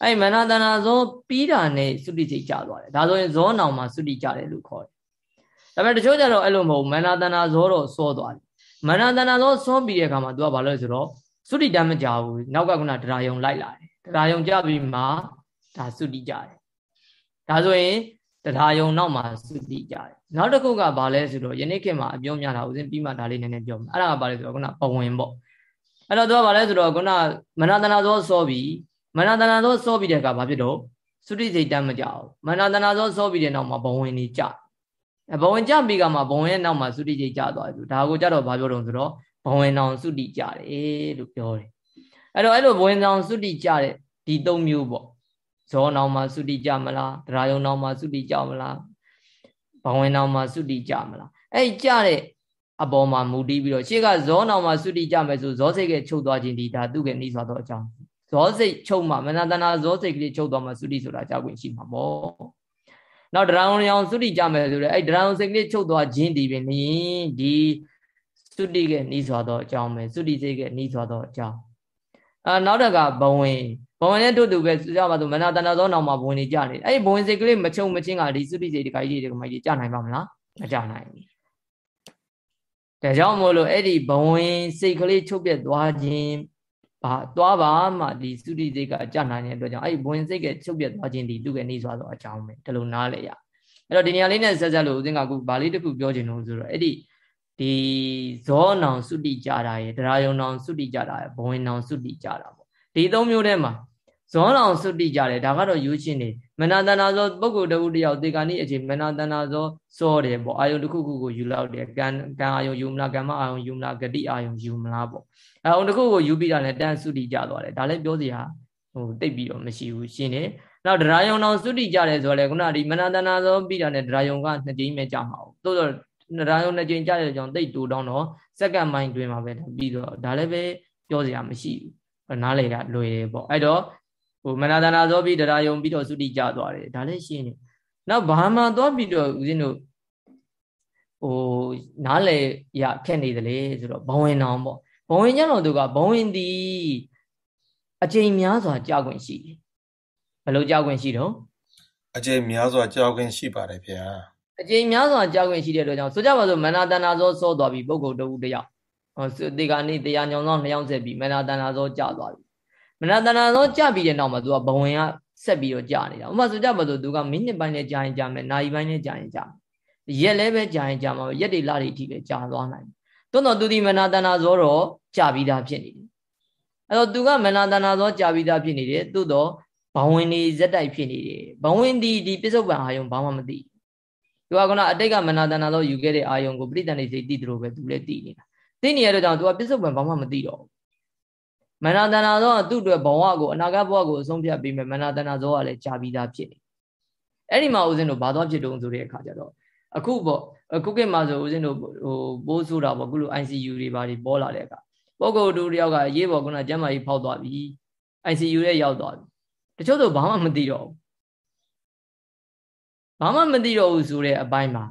အဲ့မနာတနာဇောပြီးတာနဲ့သုတိစိတ်ကြသွားတယ်ဒါဆိုရင်ဇောနောင်မှာသုတိကြတယ်လို့ခေါ်တယ် ဒါပေမဲ့တချို့ကျတော့အဲ့လိုမဟုတ်မနာတနာဇောတော့စောသွားတယ်မနာတနာဇောစောပြီးတဲ့အခါမှာ तू ကဘာလို့လဲဆိုတော့သုတိတမ်းမကြဘူးနောက်ကကဒရာယုံလိုက်လာတယ်တရားယုံကြပြီးမှဒါသုတိကြတယ်ဒါဆိုရင်တရားယုံနောက်မှာသုတိကြတယ်နောက်တစ်ခုကဘာလဲဆိုတော့ယနေ့ခေတ်မှာအပြောများတာဦးစင်းပြီးမှဒါလေးနည်းနည်းပြောမယ်အဲ့ဒါကဘာလဲဆိုတော့ခုနပဝင်ပေါ့အဲ့တော့သူကဘာလဲဆိုတော့ခုနမနတနာသောစောပြီးမနတနာသောစောပြီးတဲ့အခါဘာဖြစ်တော့သုတိစိတ်တမ်းမကြဘူးမနတနာသောစောပြီးတဲ့နောက်မှာဘဝင်ကြီးကြ ဘဝင်ကြပြီးကမှဘဝင်ရဲ့နောက်မှာသုတိစိတ်ကြသွားတယ်ဒါကိုကြတော့ဘာပြောတော့ဆိုတော့ဘဝင်အောင်သုတိကြတယ်လို့ပြောတယ်အဲ့တော့အဲ့လိုဘဝင်ဆောင်သုတိကြတဲ့ဒီသုံးမျိုးပေါ့ဇောနောင်မှာသုတိကြမလားတရားယုံနောင်မှာသုတိကြမလားဘဝင်နောင်မှာသုတိကြမလားအဲ့ကြတဲ့အပေါ်မှာမူတည်ပြီးတော့ရှေ့ကဇောနောင်မှာသုတိကြမယ်ဆိုဇောစိတ်ကချုပ်သွားခြင်းဒီဒါသူကနှီးစွာသောအကြောင်းဇောစိတ်ချုပ်မှမနတနာဇောစိတ်ကလေးချုပ်သွားမှသုတိဆိုတာကြောက်ဝင်ရှိမှာပေါ့ နောက်ဒရာယုံရောင်သုတိကြမယ်ဆိုတော့အဲ့ဒရာယုံစိတ်ကလေးချုပ်သွားခြင်းဒီပင်ဒီသုတိကနှီးစွာသောအကြောင်းပဲသုတိစိတ်ကနှီးစွာသောအကြောင်းအာနောက်တကဘဝင်ဘဝင်နဲ့တို့တူပဲကြပါဆိုမနာတနာသောနောက်မှာဘဝင်နေကြနေအဲ့ဒီဘဝင်စိတ်ကလေးမချုံမချင်းကဒီသုတိစိတ်တခါကြီးဒီကမိုက်ကြီးကြနိုင်ပါမလားမကြနိုင်ဘူးဒါကြောင့်မို့လို့အဲ့ဒီဘဝင်စိတ်ကလေးချုပ်ပြက်သွားခြင်း ဘာသွားပါမှဒီသုတိစိတ်ကကြနိုင်တဲ့အတွက်ကြောင့်အဲ့ဒီဘဝင်စိတ်ကချုပ်ပြက်သွားခြင်းဒီသူကနေစွာသောအကြောင်းပဲဒီလိုနားလေရအဲ့တော့ဒီနေရာလေးနဲ့ဆက်ဆက်လို့ဦးဇင်းကအခုဗာလေးတစ်ခုပြောချင်လို့ဆိုတော့အဲ့ဒီဒီဇောနောင်သုတိကြတာရယ်တရားယုံနောင်သုတိကြတာရယ်ဘဝင်နောင်သုတိကြတာပေါ့ဒီသုံးမျိုးထဲမှာ ဇောနောင်သုတိကြတယ်ဒါကတော့ယူချင်းနေမနာတနာဇောပုဂ္ဂိုလ်တဦးတယောက်တေကာနိအချိန်မနာတနာဇောစောတယ်ပေါ့အာယုံတစ်ခုခုကိုယူလောက်တယ်ကံကံအာယုံယူမလားကမ္မအာယုံယူမလားဂတိအာယုံယူမလားပေါ့အာယုံတစ်ခုကိုယူပြီးတာလည်းတန်သုတိကြသွားတယ်ဒါလည်းပြောစရာဟိုတိတ်ပြီးတော့မရှိဘူးရှင်းတယ်နောက်ဒရာယုံနောင်သုတိကြတယ်ဆိုတော့လေခုနဒီမနာတနာဇောပြီးတာနဲ့ဒရာယုံကနှစ်ကြိမ်ပဲကြာမှာပေါ့တိုးတော့ဒါရုံနှစ်ကြိမ်ကြားတဲ့ကြောင့်တိတ်တူတောင်းတော့စက္ကန့်မိုင်းတွင်မှာပဲပြီးတော့ဒါလည်းပဲပြောစရာမရှိဘူးနားလေတာလွယ်တယ်ပေါ့အဲ့တော့ ဟိုမနာတနာသောပြီးတရားယုံပြီးတော့သုတိကြသွားတယ်ဒါလည်းရှင်းတယ်နောက်ဘာမှသွားပြီးတော့ဦးဇင်းတို့ဟိုနားလေရခက်နေတယ်လေဆိုတော့ဘဝင်အောင်ပေါ့ဘဝင်ညတော့သူကဘဝင်ဒီအချိန်များစွာကြောက်ခွင့်ရှိတယ်ဘယ်လိုကြောက်ခွင့်ရှိတော့အချိန်များစွာကြောက်ခွင့်ရှိပါတယ်ဗျာအကျဉ်းများစွာကြောက်ခွင့်ရှိတဲ့အတွက်ကြောင့်ဆိုကြပါစို့မနာတနာသောစောသွားပြီပုဂ္ဂိုလ်တဦးတယောက်ဟောဒီကနေ့တရားညောင်သောနှစ်ယောက်ဆက်ပြီးမနာတနာသောကြာသွားပြီ မနာတနာသောကြာပြီးတဲ့နောက်မှာသူကဘဝင်ကဆက်ပြီးတော့ကြာနေတာဥပမာဆိုကြပါစို့သူကမိနစ်ပိုင်းနဲ့ကြာရင်ကြာမယ်နာရီပိုင်းနဲ့ကြာရင်ကြာမယ်ရက်လည်းပဲကြာရင်ကြာမှာရက်တွေလတွေအထိပဲကြာသွားနိုင်တယ်တွန်းတော့သူဒီမနာတနာသောတော့ကြာပြီးသားဖြစ်နေတယ်အဲ့တော့သူကမနာတနာသောကြာပြီးသားဖြစ်နေတယ်သို့တော့ဘဝင်နေဇက်တိုက်ဖြစ်နေတယ်ဘဝင်ဒီဒီပစ္စုပန်အာယုံဘာမှမသိဘူးသူကကအတိတ်ကမနာတနာလို့ယူခဲ့တဲ့အာယုံကိုပရိသန္တိစိတ်သိတယ်လို့ပဲသူလည်းသိနေတာသိနေရတဲ့ကြောင့်သူကပစ္စုပန်ဘာမှမသိတော့ဘူး မနာတနာသောသူ့အတွက်ဘဝကိုအနာဂတ်ဘဝကိုအဆုံးဖြတ်ပြီးမယ်မနာတနာသောကလည်းကြာပြီးသားဖြစ်နေအဲ့ဒီမှာဦးဇင်းတို့ဘာသွားဖြစ်တုံးဆိုတဲ့အခါကျတော့အခုပေါ့အခုခေတ်မှာဆိုဦးဇင်းတို့ဟိုပိုးဆိုတာပေါ့အခုလို ICU တွေဘာတွေပေါ်လာတဲ့အခါပုဂ္ဂိုလ်တူတယောက်ကရေးပေါ်ကကျမ်းမာရေးဖောက်သွားပြီ ICU ရဲ့ရောက်သွားပြီတချို့ဆိုဘာမှမသိတော့ဘူးဘာမှမသိတော့ဘူးဆိုတဲ့အပိုင်းမှာ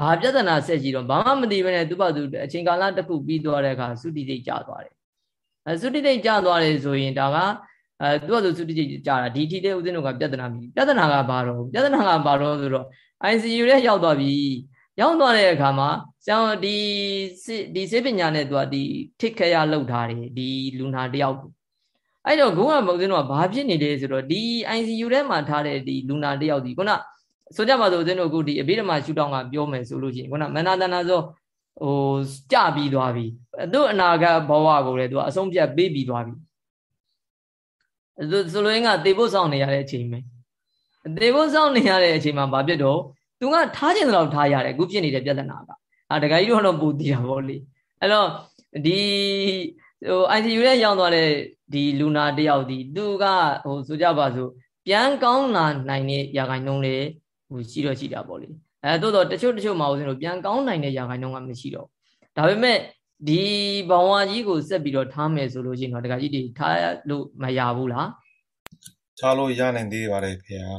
ဘာပြဿနာဆက်ကြည့်တော့ဘာမှမသိဘဲနဲ့သူ့ဘာသူအချိန်ကာလတစ်ခုပြီးသွားတဲ့အခါသုတိတိတ်ကျသွားတယ်အဲ သုတိတိတ်ကျသွားတယ်ဆိုရင်ဒါကအဲသူ့ဘာသူသုတိတိတ်ကျတာဒီထိတဲ့ဦးဇင်းတို့ကပြဿနာမြည်ပြဿနာကဘာတော့ပြဿနာကဘာတော့ဆိုတော့ ICU ရဲ့ရောက်သွားပြီရောက်သွားတဲ့အခါမှာဆရာဒီဒီစေပညာနဲ့သူကဒီထိခရလောက်ထားတယ်ဒီလူနာတယောက်အဲ့တော့ဂုံးကမုံစင်းတော့ဘာဖြစ်နေလဲဆိုတော့ဒီ ICU ထဲမှာထားတဲ့ဒီလူနာတယောက်ဒီခုနဆိုကြပါစို့ဦးဇင်းတို့အခုဒီအဘိဓမ္မာရှုထောင့်ကပြောမယ်ဆိုလို့ရှိရင်ခုနမန္တတနာဆို ဟိုကြပြီးသွားပြီသူ့အနာဂတ်ဘဝကိုလည်းသူကအဆုံးဖြတ်ပေးပြီးသွားပြီဆိုလိုရင်းကသေဖို့ဆောင်နေရတဲ့အချိန်ပဲသေဖို့ဆောင်နေရတဲ့အချိန်မှာဘာဖြစ်တော့သူကထားခြင်းတော့ထားရတယ်အခုဖြစ်နေတဲ့ပြဿနာကအာတခါကြီးတော့ပူတည်တာပေါ့လေအဲ့တော့ဒီဟို ICU ရဲ့ရောက်သွားတဲ့ဒီလူနာတယောက်ဒီသူကဟိုဆိုကြပါစို့ပြန်ကောင်းလာနိုင်တဲ့ရာခိုင်နှုန်းလေးဟိုရှိတော့ရှိတာပေါ့လေ အဲတိုးတော့တချို့တချို့မအောင်စင်လို့ပြန်ကောင်းနိုင်တဲ့ရာခိုင်နှုန်းကမရှိတော့ဒါပေမဲ့ဒီဘဝကြီးကိုဆက်ပြီးတော့ထားမယ်ဆိုလို့ရှိရင်တော့တခါကြီးဒီထားလို့မရဘူးလားထားလို့ရနိုင်သေးပါတယ်ခင်ဗျာ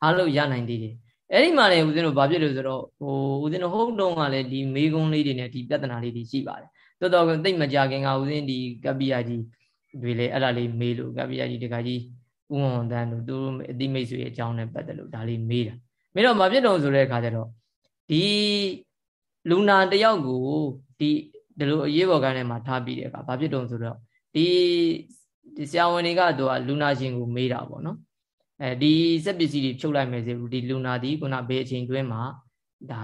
ထားလို့ရနိုင်သေးတယ်အဲ့ဒီမှာလည်းဦးဇင်းတို့ဘာဖြစ်လို့ဆိုတော့ဟိုဦးဇင်းတို့ဟုတ်တုံးကလည်းဒီမေကုန်းလေးတွေနဲ့ဒီပြဿနာလေးတွေရှိပါတယ်တော်တော်သိမ့်မကြခင်ကဦးဇင်းဒီကပ္ပိယကြီးတွေလည်းအဲ့ဒါလေးမေးလို့ကပ္ပိယကြီးတခါကြီးဥဝန်တန်းတို့သူအတိမိတ်ဆွေရဲ့အကြောင်းနဲ့ပတ်သက်လို့ဒါလေးမေးတာ မေးတော့ဘာဖြစ်တုံးဆိုတဲ့အခါကျတော့ဒီလူနာတယောက်ကိုဒီဒီလိုအရေးပေါ်ကန်းထဲမှာထားပြီးတဲ့အခါဘာဖြစ်တုံးဆိုတော့ဒီဒီဆရာဝန်တွေကသူကလူနာရှင်ကိုမေးတာပေါ့နော်အဲဒီစက်ပစ္စည်းတွေဖြုတ်လိုက်မယ်ဆိုဒီလူနာဒီခုနဘေးအချိန်တွင်းမှာဒါ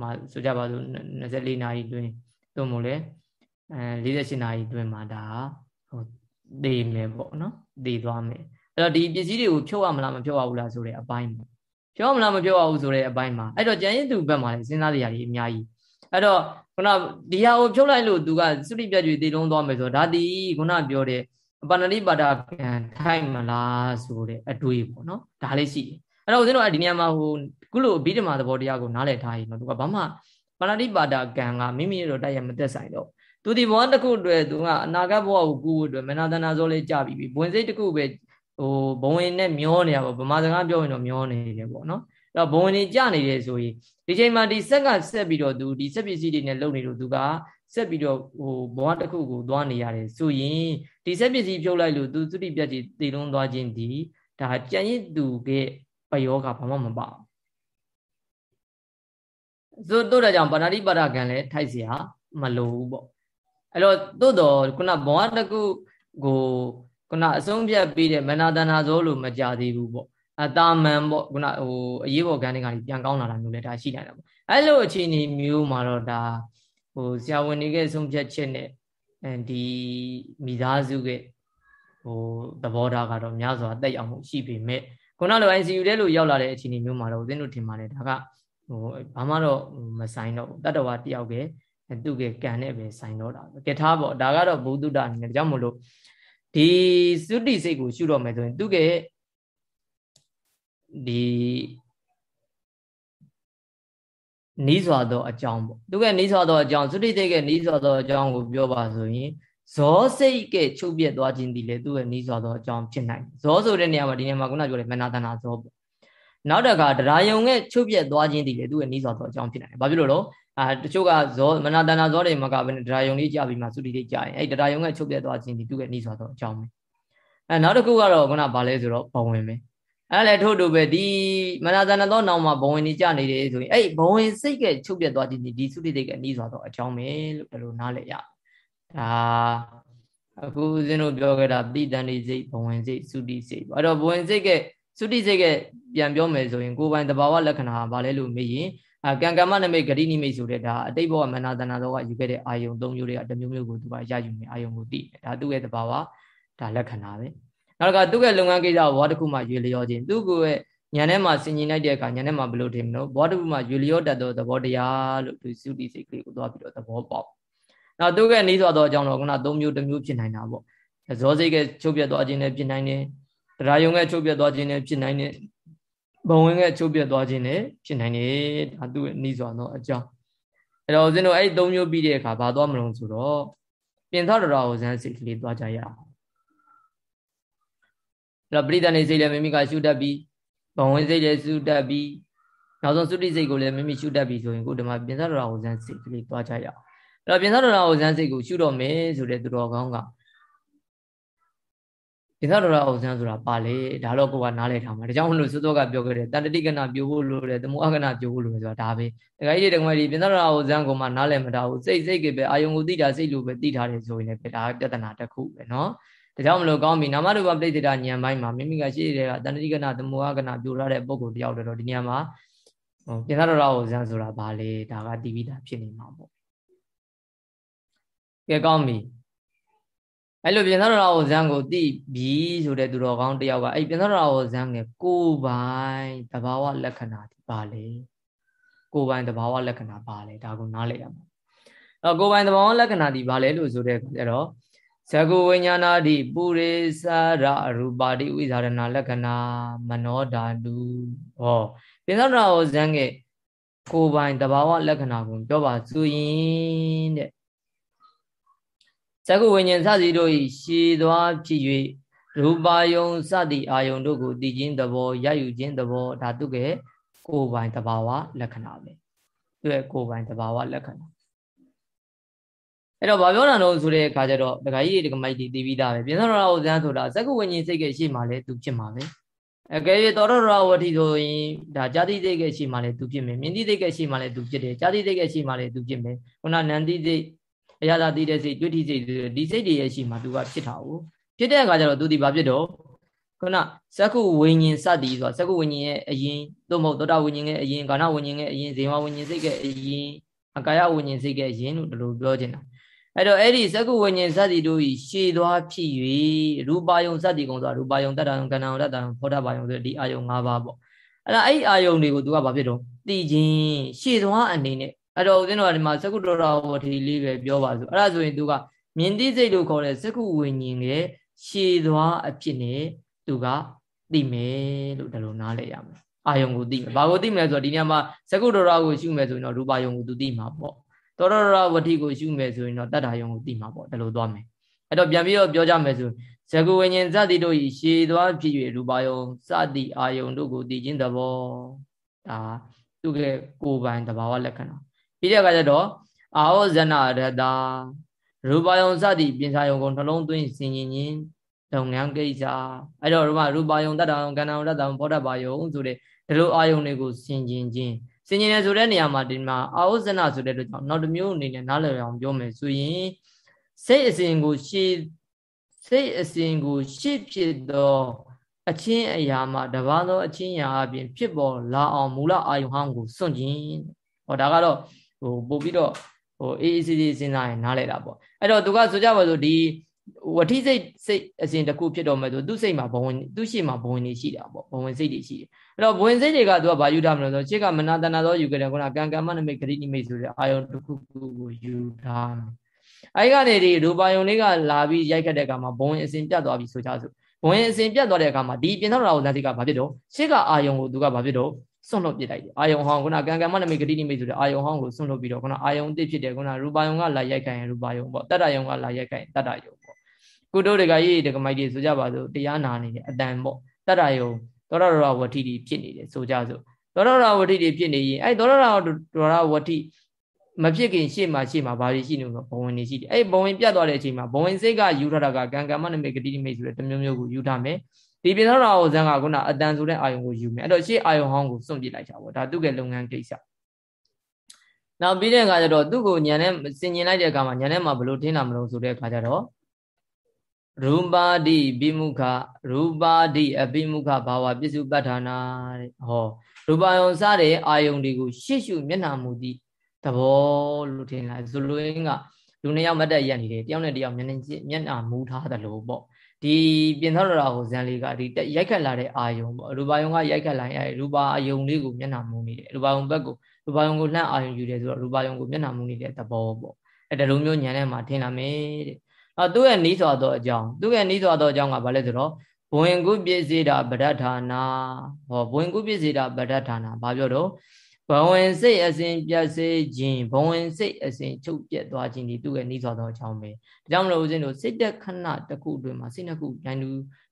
မှဆိုကြပါစို့24နာရီတွင်းသို့မဟုတ်လေအဲ48နာရီတွင်းမှာဒါဟိုသေမယ်ပေါ့နော်သေသွားမယ်အဲ့တော့ဒီပစ္စည်းတွေကိုဖြုတ်ရမလားမဖြုတ်ရဘူးလားဆိုတဲ့အပိုင်းပေါ့ ဖြုတ်ရမလားမဖြုတ်ရဘူးဆိုတဲ့အပိုင်းမှာအဲ့တော့ကျန်ရင်သူဘက်မှာလည်းစဉ်းစားစရာကြီးအများကြီးအဲ့တော့ခုနဒီဟာကိုဖြုတ်လိုက်လို့သူကသုတိပြတ်ကြွေတည်လုံးသွားမယ်ဆိုတော့ဒါဒီခုနပြောတဲ့ပါဏာတိပါဒကံထိုက်မလားဆိုတဲ့အတွေးပေါ့နော်ဒါလေးရှိတယ်အဲ့တော့ဦးဇင်းတို့ကဒီနေရာမှာဟိုခုလိုအဘိဓမ္မာသဘောတရားကိုနားလည်ထားရင်တော့သူကဘာမှပါဏာတိပါဒကံကမိမိတို့တိုက်ရမသက်ဆိုင်တော့သူဒီဘဝတစ်ခုအတွက်သူကအနာဂတ်ဘဝကိုကူဖို့အတွက်မနာတနာစောလေးကြပြီးပြီဘဝင်စိတ်တစ်ခုပဲ ဟိုဘဝင်နဲ့မျောနေရပါဗမာစကားပြောရင်တော့မျောနေတယ်ပေါ့နော်အဲ့တော့ဘဝင်နေကြနေတယ်ဆိုရင်ဒီချိန်မှာဒီဆက်ကဆက်ပြီးတော့သူဒီစက်ပစ္စည်းတွေနဲ့လုံနေလို့သူကဆက်ပြီးတော့ဟိုဘဝတစ်ခုကိုသွားနေရတယ်ဆိုရင်ဒီဆက်ပစ္စည်းဖြုတ်လိုက်လို့သူသုတိပြတ်ကြီးတည်လုံးသွားခြင်းဒီဒါကြံ့ရစ်သူကပယောကဘာမှမပါဘူးသို့တော့ကြောင့်ပါဏာတိပါဒကံလည်းထိုက်เสียမလိုဘူးပေါ့အဲ့တော့သို့တော့ခုနဘဝတစ်ခုကို ခုနအဆုံးဖြတ်ပြီးတဲ့မနာတနာဇောလို့မကြသေးဘူးပေါ့အတာမန်ပေါ့ခုနဟိုအရေးပေါ်ကန်းတွေကပြန်ကောင်းလာတာမျိုးလည်းဒါရှိနိုင်တယ်ပေါ့အဲ့လိုအခြေအနေမျိုးမှာတော့ဒါဟိုဆရာဝန်တွေကဆုံးဖြတ်ချက်နဲ့အဲဒီမိသားစုကဟိုသဘောထားကတော့များစွာတက်ရောက်မှုရှိပေမဲ့ခုနလို ICU တဲလို့ရောက်လာတဲ့အခြေအနေမျိုးမှာတော့ဦးဇင်းတို့ထင်ပါတယ်ဒါကဟိုဘာမှတော့မဆိုင်တော့ဘူးတတ္တဝါတယောက်ကသူကကံနဲ့ပဲဆိုင်တော့တာကထားပေါ့ဒါကတော့ဘုဒ္ဓတာအနေနဲ့ဒါကြောင့်မလို့ ဒီသုတိစိတ်ကိုရှုတော့မယ်ဆိုရင်သူကဒီနီးစွာသောအကြောင်းပေါ့သူကနီးစွာသောအကြောင်းသုတိစိတ်ကနီးစွာသောအကြောင်းကိုပြောပါဆိုရင်ဇောစိတ်ကချုပ်ပြက်သွားခြင်းဒီလေသူကနီးစွာသောအကြောင်းဖြစ်နိုင်ဇောဆိုတဲ့နေရာမှာဒီနေရာမှာခုနပြောတယ်မနာတနာဇောပေါ့နောက်တစ်ခါတရားယုံကချုပ်ပြက်သွားခြင်းဒီလေသူကနီးစွာသောအကြောင်းဖြစ်နိုင်တယ်ဘာဖြစ်လို့လဲ အာတချို့ကဇောမနာတနာဇောတွေမကဘဲတရားယုံလေးကြာပြီးမှသုတိလေးကြာရင်အဲ့တရားယုံကချုပ်ပြတ်သွားခြင်းဒီသူကနီးစွာသောအကြောင်းပဲအဲနောက်တစ်ခုကတော့ခုနဗာလဲဆိုတော့ဘဝင်ပဲအဲ့လည်းထို့တူပဲဒီမနာတနာသောနောင်မှာဘဝင်နေကြနေတယ်ဆိုရင်အဲ့ဘဝင်စိတ်ကချုပ်ပြတ်သွားခြင်းဒီသုတိလေးကနီးစွာသောအကြောင်းပဲလို့ဒီလိုနားလည်ရဒါအခုဦးဇင်းတို့ပြောခဲ့တာတိတန်ဒီစိတ်ဘဝင်စိတ်သုတိစိတ်ပေါ့အဲ့တော့ဘဝင်စိတ်ကသုတိစိတ်ကပြန်ပြောမယ်ဆိုရင်ကိုယ်ပိုင်တဘာဝလက္ခဏာဘာလဲလို့မေးရင် အကံကမ္မနမိတ်ဂတိနိမိတ်ဆိုတဲ့ဒါအတိတ်ဘဝမနာတနာသောကယူခဲ့တဲ့အာယုံ၃မျိုးတွေကတစ်မျိုးမျိုးကိုသူကရယူနေအာယုံကိုသိတယ်ဒါသူ့ရဲ့သဘာဝဒါလက္ခဏာပဲနောက်ကသူ့ရဲ့လုပ်ငန်းကိစ္စဘဝတစ်ခုမှရွေလျောခြင်းသူ့ကိုရဲ့ညာထဲမှာဆင်ញင်လိုက်တဲ့အခါညာထဲမှာဘယ်လိုထင်မလို့ဘဝတစ်ခုမှရွေလျောတတ်သောသဘောတရားလို့သူစုတိစိတ်ကလေးကိုသွားပြီးတော့သဘောပေါက်နောက်သူ့ရဲ့နေစွာသောအကြောင်းတော့ခုန၃မျိုးတစ်မျိုးဖြစ်နိုင်တာပေါ့ဇောစိတ်ကချုပ်ပြတ်သွားခြင်းနဲ့ဖြစ်နိုင်တယ်တရားယုံကချုပ်ပြတ်သွားခြင်းနဲ့ဖြစ်နိုင်တယ် ဘဝင်ကချုပ်ပြတ်သွားခြင်းနဲ့ဖြစ်နိုင်တယ်ဒါသူ့ရဲ့နှီးစွာသောအကြောင်းအဲ့တော့ဦးဇင်းတို့အဲ့ဒီ၃မျိုးပြီးတဲ့အခါဘာသွားမလို့ဆိုတော့ပြင်သောတော်ကိုဇန်းစိတ်ကလေးသွားကြရအောင်အဲ့တော့ပရိသတ်နေစိတ်လည်းမိမိကရှုတတ်ပြီးဘဘဝင်စိတ်လည်းစုတက်ပြီးနောက်ဆုံးသုတိစိတ်ကိုလည်းမိမိရှုတတ်ပြီဆိုရင်ကိုဒီမှာပြင်သတော်ရာဟောဇန်စိတ်ကလေးတွားကြရအောင်အဲ့တော့ပြင်သတော်ရာဟောဇန်စိတ်ကိုရှုတော့မယ်ဆိုတဲ့သူတော်ကောင်းက ပြင်သတော်ရာဟောဇန်ဆိုတာပါလေဒါတော့ကိုကနားလည်ထားမှာဒါကြောင့်မလို့သုသောကပြောခဲ့တယ်တန်တတိကနာပြို့ဖို့လိုတယ်သမုအကနာပြို့ဖို့လိုတယ်ဆိုတာဒါပဲဒကာကြီးတွေဒကာမကြီးပြင်သတော်ရာဟောဇန်ကိုမှနားလည်မထားဘူးစိတ်စိတ်ကပဲအာယုံကိုသိတာစိတ်လိုပဲသိထားတယ်ဆိုရင်လည်းဒါပြဿနာတစ်ခုပဲเนาะဒါကြောင့်မလို့ကောင်းပြီနာမရူပပဋိသေဒဉာဏ်ပိုင်းမှာမိမိကရှိတဲ့ကတန်တတိကနာသမုအကနာပြို့ရတဲ့ပုံကိုတယောက်တော့ဒီနေရာမှာဟိုပြင်သတော်ရာဟောဇန်ဆိုတာဘာလဲဒါကတိပိတာဖြစ်နေမှာပေါ့ကဲကောင်းပြီ အဲ့လိုပြင်သတော်ရာဟောဇန်ကိုတိပြီဆိုတဲ့သူတော်ကောင်းတယောက်ကအဲ့ပြင်သတော်ရာဟောဇန်ရဲ့ကိုယ်ပိုင်တဘာဝလက္ခဏာဒီဘာလဲကိုယ်ပိုင်တဘာဝလက္ခဏာဘာလဲဒါကိုနားလည်ရမှာအဲ့ကိုယ်ပိုင်တဘာဝလက္ခဏာဒီဘာလဲလို့ဆိုတဲ့အခါကျတော့ဇဂုဝိညာဏာတိပုရိသရရူပါတိဝိဇာရဏလက္ခဏာမနောဓာတုဟောပိဿနာဟောဇံရဲ့ကိုယ်ပိုင်တဘာဝလက္ခဏာကိုပြောပါဆိုရင်တဲ့ ဇဂုဝိညာဉ်စသည်တို့၏ရှည်သွားဖြစ်၍ရူပါယုံစသည်အာယုံတို့ကိုတည်ခြင်းသဘောရယူခြင်းသဘောဒါသူကကိုယ်ပိုင်တဘာဝလက္ခဏာပဲသူရဲ့ကိုယ်ပိုင်တဘာဝလက္ခဏာအဲ့တော့ဗာပြောတာတော့ဆိုတဲ့အခါကျတော့ဒကာကြီးဒကာမိုက်တီသိပြီးသားပဲပြင်သောရဟောဇန်ဆိုတာဇဂုဝိညာဉ်စိတ်ကရှိမှလည်းသူဖြစ်မှာပဲအကယ်၍သောရရဝတိဆိုရင်ဒါဇာတိစိတ်ကရှိမှလည်းသူဖြစ်မယ်မြင်တိစိတ်ကရှိမှလည်းသူဖြစ်တယ်ဇာတိစိတ်ကရှိမှလည်းသူဖြစ်မယ်ခုနနန္တိစိတ် အရာသာတိတဲ့စိတ်တွေ့ထိစိတ်ဒီစိတ်တွေရဲ့ရှိမှသူကဖြစ်တာကိုဖြစ်တဲ့အခါကျတော့သူဒီဘာဖြစ်တော့ခုနဇကုဝိညာဉ်စသည်ဆိုတာဇကုဝိညာဉ်ရဲ့အရင်သို့မဟုတ်သောတာဝိညာဉ်ရဲ့အရင်ကာဏဝိညာဉ်ရဲ့အရင်ဇေဝဝိညာဉ်စိတ်ရဲ့အရင်အကာယဝိညာဉ်စိတ်ရဲ့အရင်လို့ဒီလိုပြောချင်တာအဲ့တော့အဲ့ဒီဇကုဝိညာဉ်စသည်တို့ဤရှည်သွားဖြစ်၍ရူပါယုံစသည်ကုံဆိုတာရူပါယုံတတ္တယုံကဏ္ဍယုံတတ္တယုံဖောဓဘာယုံဆိုတဲ့ဒီအာယုံ၅ပါးပေါ့အဲ့ဒါအဲ့ဒီအာယုံတွေကိုသူကဘာဖြစ်တော့တည်ခြင်းရှည်သွားအနေနဲ့ အဲ့တော့ဦးဇင်းတော်ကဒီမှာဇကုတော်တော်ဝတိလေးပဲပြောပါစို့အဲ့ဒါဆိုရင်သူကမြင်သိစိတ်လို့ခေါ်တဲ့ဇကုဝိညာဉ်ရဲ့ရှည်သွားအဖြစ်နဲ့သူကသိမယ်လို့ဒါလိုနားလည်ရမယ်အာယုံကိုသိမယ်ဘာကိုသိမလဲဆိုတော့ဒီညမှာဇကုတော်တော်ကိုရှုမယ်ဆိုရင်တော့ရူပါယုံကိုသူသိမှာပေါ့သောရရဝတိကိုရှုမယ်ဆိုရင်တော့တတ္ထာယုံကိုသိမှာပေါ့ဒါလိုသွားမယ်အဲ့တော့ပြန်ပြီးတော့ပြောကြမယ်ဆိုဇဂုဝိညာဉ်စသည်တို့ဤရှည်သွားဖြစ်၍ရူပါယုံစသည်အာယုံတို့ကိုသိခြင်းသဘောဒါသူကကိုယ်ပိုင်တဘာဝလက္ခဏာ ပြီးတဲ့အခါကျတော့အာဟောဇဏရတရူပါယုံစသည့်ပြင်စာယုံကုန်နှလုံးသွင်းစဉ်ရင်ချင်းလုပ်ငန်းကိစ္စအဲ့တော့ဒီမှာရူပါယုံတတ္တံကန္တံတတ္တံဘောဓဘာယုံဆိုတဲ့ဒီလိုအာယုံတွေကိုစဉ်ချင်းချင်းစဉ်ချင်းတယ်ဆိုတဲ့နေရာမှာဒီမှာအာဟောဇဏဆိုတဲ့တို့ကြောင့်နောက်တစ်မျိုးအနေနဲ့နားလည်အောင်ပြောမယ်ဆိုရင်စိတ်အစဉ်ကိုရှေ့စိတ်အစဉ်ကိုရှေ့ဖြစ်သောအချင်းအရာမှာတပါသောအချင်းအရာအပြင်ဖြစ်ပေါ်လာအောင်မူလအာယုံဟောင်းကိုစွန့်ခြင်းဟောဒါကတော့ ဟိုပို့ပြီးတော့ဟိုအေးအေးဆေးဆေးစဉ်းစားရင်နားလည်တာပေါ့အဲ့တော့သူကဆိုကြပါစို့ဒီဝဋ္ဌိစိတ်စိတ်အစဉ်တစ်ခုဖြစ်တော်မယ်ဆိုသူ့စိတ်မှာဘဝင်သူ့ရှိမှာဘဝင်တွေရှိတာပေါ့ဘဝင်စိတ်တွေရှိတယ်အဲ့တော့ဘဝင်စိတ်တွေကသူကဘာယူထားမလို့ဆိုရှေ့ကမနာတနာသောယူခဲ့တယ်ခုနကံကမ္မနမိတ်ဂရိနိမိတ်ဆိုတဲ့အာယုံတစ်ခုခုကိုယူထားမယ်အဲ့ကနေဒီရူပါယုံလေးကလာပြီးရိုက်ခတ်တဲ့အခါမှာဘဝင်အစဉ်ပြတ်သွားပြီဆိုကြစို့ဘဝင်အစဉ်ပြတ်သွားတဲ့အခါမှာဒီပြင်သောတော်ဇာတိကဘာဖြစ်တော့ရှေ့ကအာယုံကိုသူကဘာဖြစ်တော့ စွန့်လွတ်ပြလိုက်တယ်အာယုံဟောင်းခုနကံကမ္မနမိတ်ဂတိနိမိတ်ဆိုတဲ့အာယုံဟောင်းကိုစွန့်လွတ်ပြီးတော့ခုနအာယုံတစ်ဖြစ်တယ်ခုနရူပါယုံကလာရိုက်ခိုင်ရူပါယုံပေါ့တတ္တယုံကလာရိုက်ခိုင်တတ္တယုံပေါ့ကုတို့တွေကရေးတကမိုက်တွေဆိုကြပါစို့တရားနာနေတယ်အတန်ပေါ့တတ္တယုံသောရရဝတိတွေဖြစ်နေတယ်ဆိုကြစို့သောရရဝတိတွေဖြစ်နေရင်အဲ့သောရရဝတိမဖြစ်ခင်ရှေ့မှာရှေ့မှာဘာတွေရှိနေလို့ဘဝင်နေရှိတယ်အဲ့ဘဝင်ပြတ်သွားတဲ့အချိန်မှာဘဝင်စိတ်ကယူထားတာကကံကမ္မနမိတ်ဂတိနိမိတ်ဆိုတဲ့တမျိုးမျိုးကိုယူထားမယ် ဒီပြင်သောရာဟောဇန်ကခုနအတန်ဆိုတဲ့အာယုံကိုယူမယ်အဲ့တော့ရှေ့အာယုံဟောင်းကိုစွန့်ပစ်လိုက်တာပေါ့ဒါသူ့ရဲ့လုပ်ငန်းကိစ္စနောက်ပြီးတဲ့အခါကျတော့သူ့ကိုညံနဲ့စင်ကျင်လိုက်တဲ့အခါမှာညံထဲမှာဘလို့ထင်းတာမလို့ဆိုတဲ့အခါကျတော့ရူပါတိပိမုခရူပါတိအပိမုခဘာဝပစ္စုပ္ပထာနာတဲ့ဟောရူပါယုံစတဲ့အာယုံတွေကိုရှေ့ရှုမျက်နှာမူသည့်သဘောလို့ထင်လိုက်ဇလူရင်းကလူနှစ်ယောက်မတ်တက်ရက်နေတယ်တယောက်နဲ့တယောက်မျက်နှာမျက်နှာမူထားတယ်လို့ပေါ့ ဒီပြင်သောရဟိုဇန်လေးကဒီရိုက်ခတ်လာတဲ့အာယုံပေါ့ရူပါယုံကရိုက်ခတ်လာရင်ရူပါယုံလေးကိုမျက်နှာမူနေတယ်ရူပါယုံဘက်ကိုရူပါယုံကိုလှမ်းအာယုံယူတယ်ဆိုတော့ရူပါယုံကိုမျက်နှာမူနေတဲ့သဘောပေါ့အဲဒါလိုမျိုးညံထဲမှာထင်လာမယ်တဲ့အော်သူ့ရဲ့နီးစွာသောအကြောင်းသူ့ရဲ့နီးစွာသောအကြောင်းကဘာလဲဆိုတော့ဘဝင်ကုပြည့်စေတာပဋ္ဌာနာဟောဘဝင်ကုပြည့်စေတာပဋ္ဌာနာဘာပြောတော့ ဘဝင်စိတ်အစဉ်ပြတ်စေခြင်းဘဝင်စိတ်အစဉ်ချုပ်ပြတ်သွားခြင်းဒီသူ့ရဲ့နှီးစွာသောအကြောင်းပဲဒါကြောင့်မလို့ဦးဇင်းတို့စိတ်တက်ခဏတစ်ခုအတွင်းမှာစိတ်နှစ်ခုပြန်လူ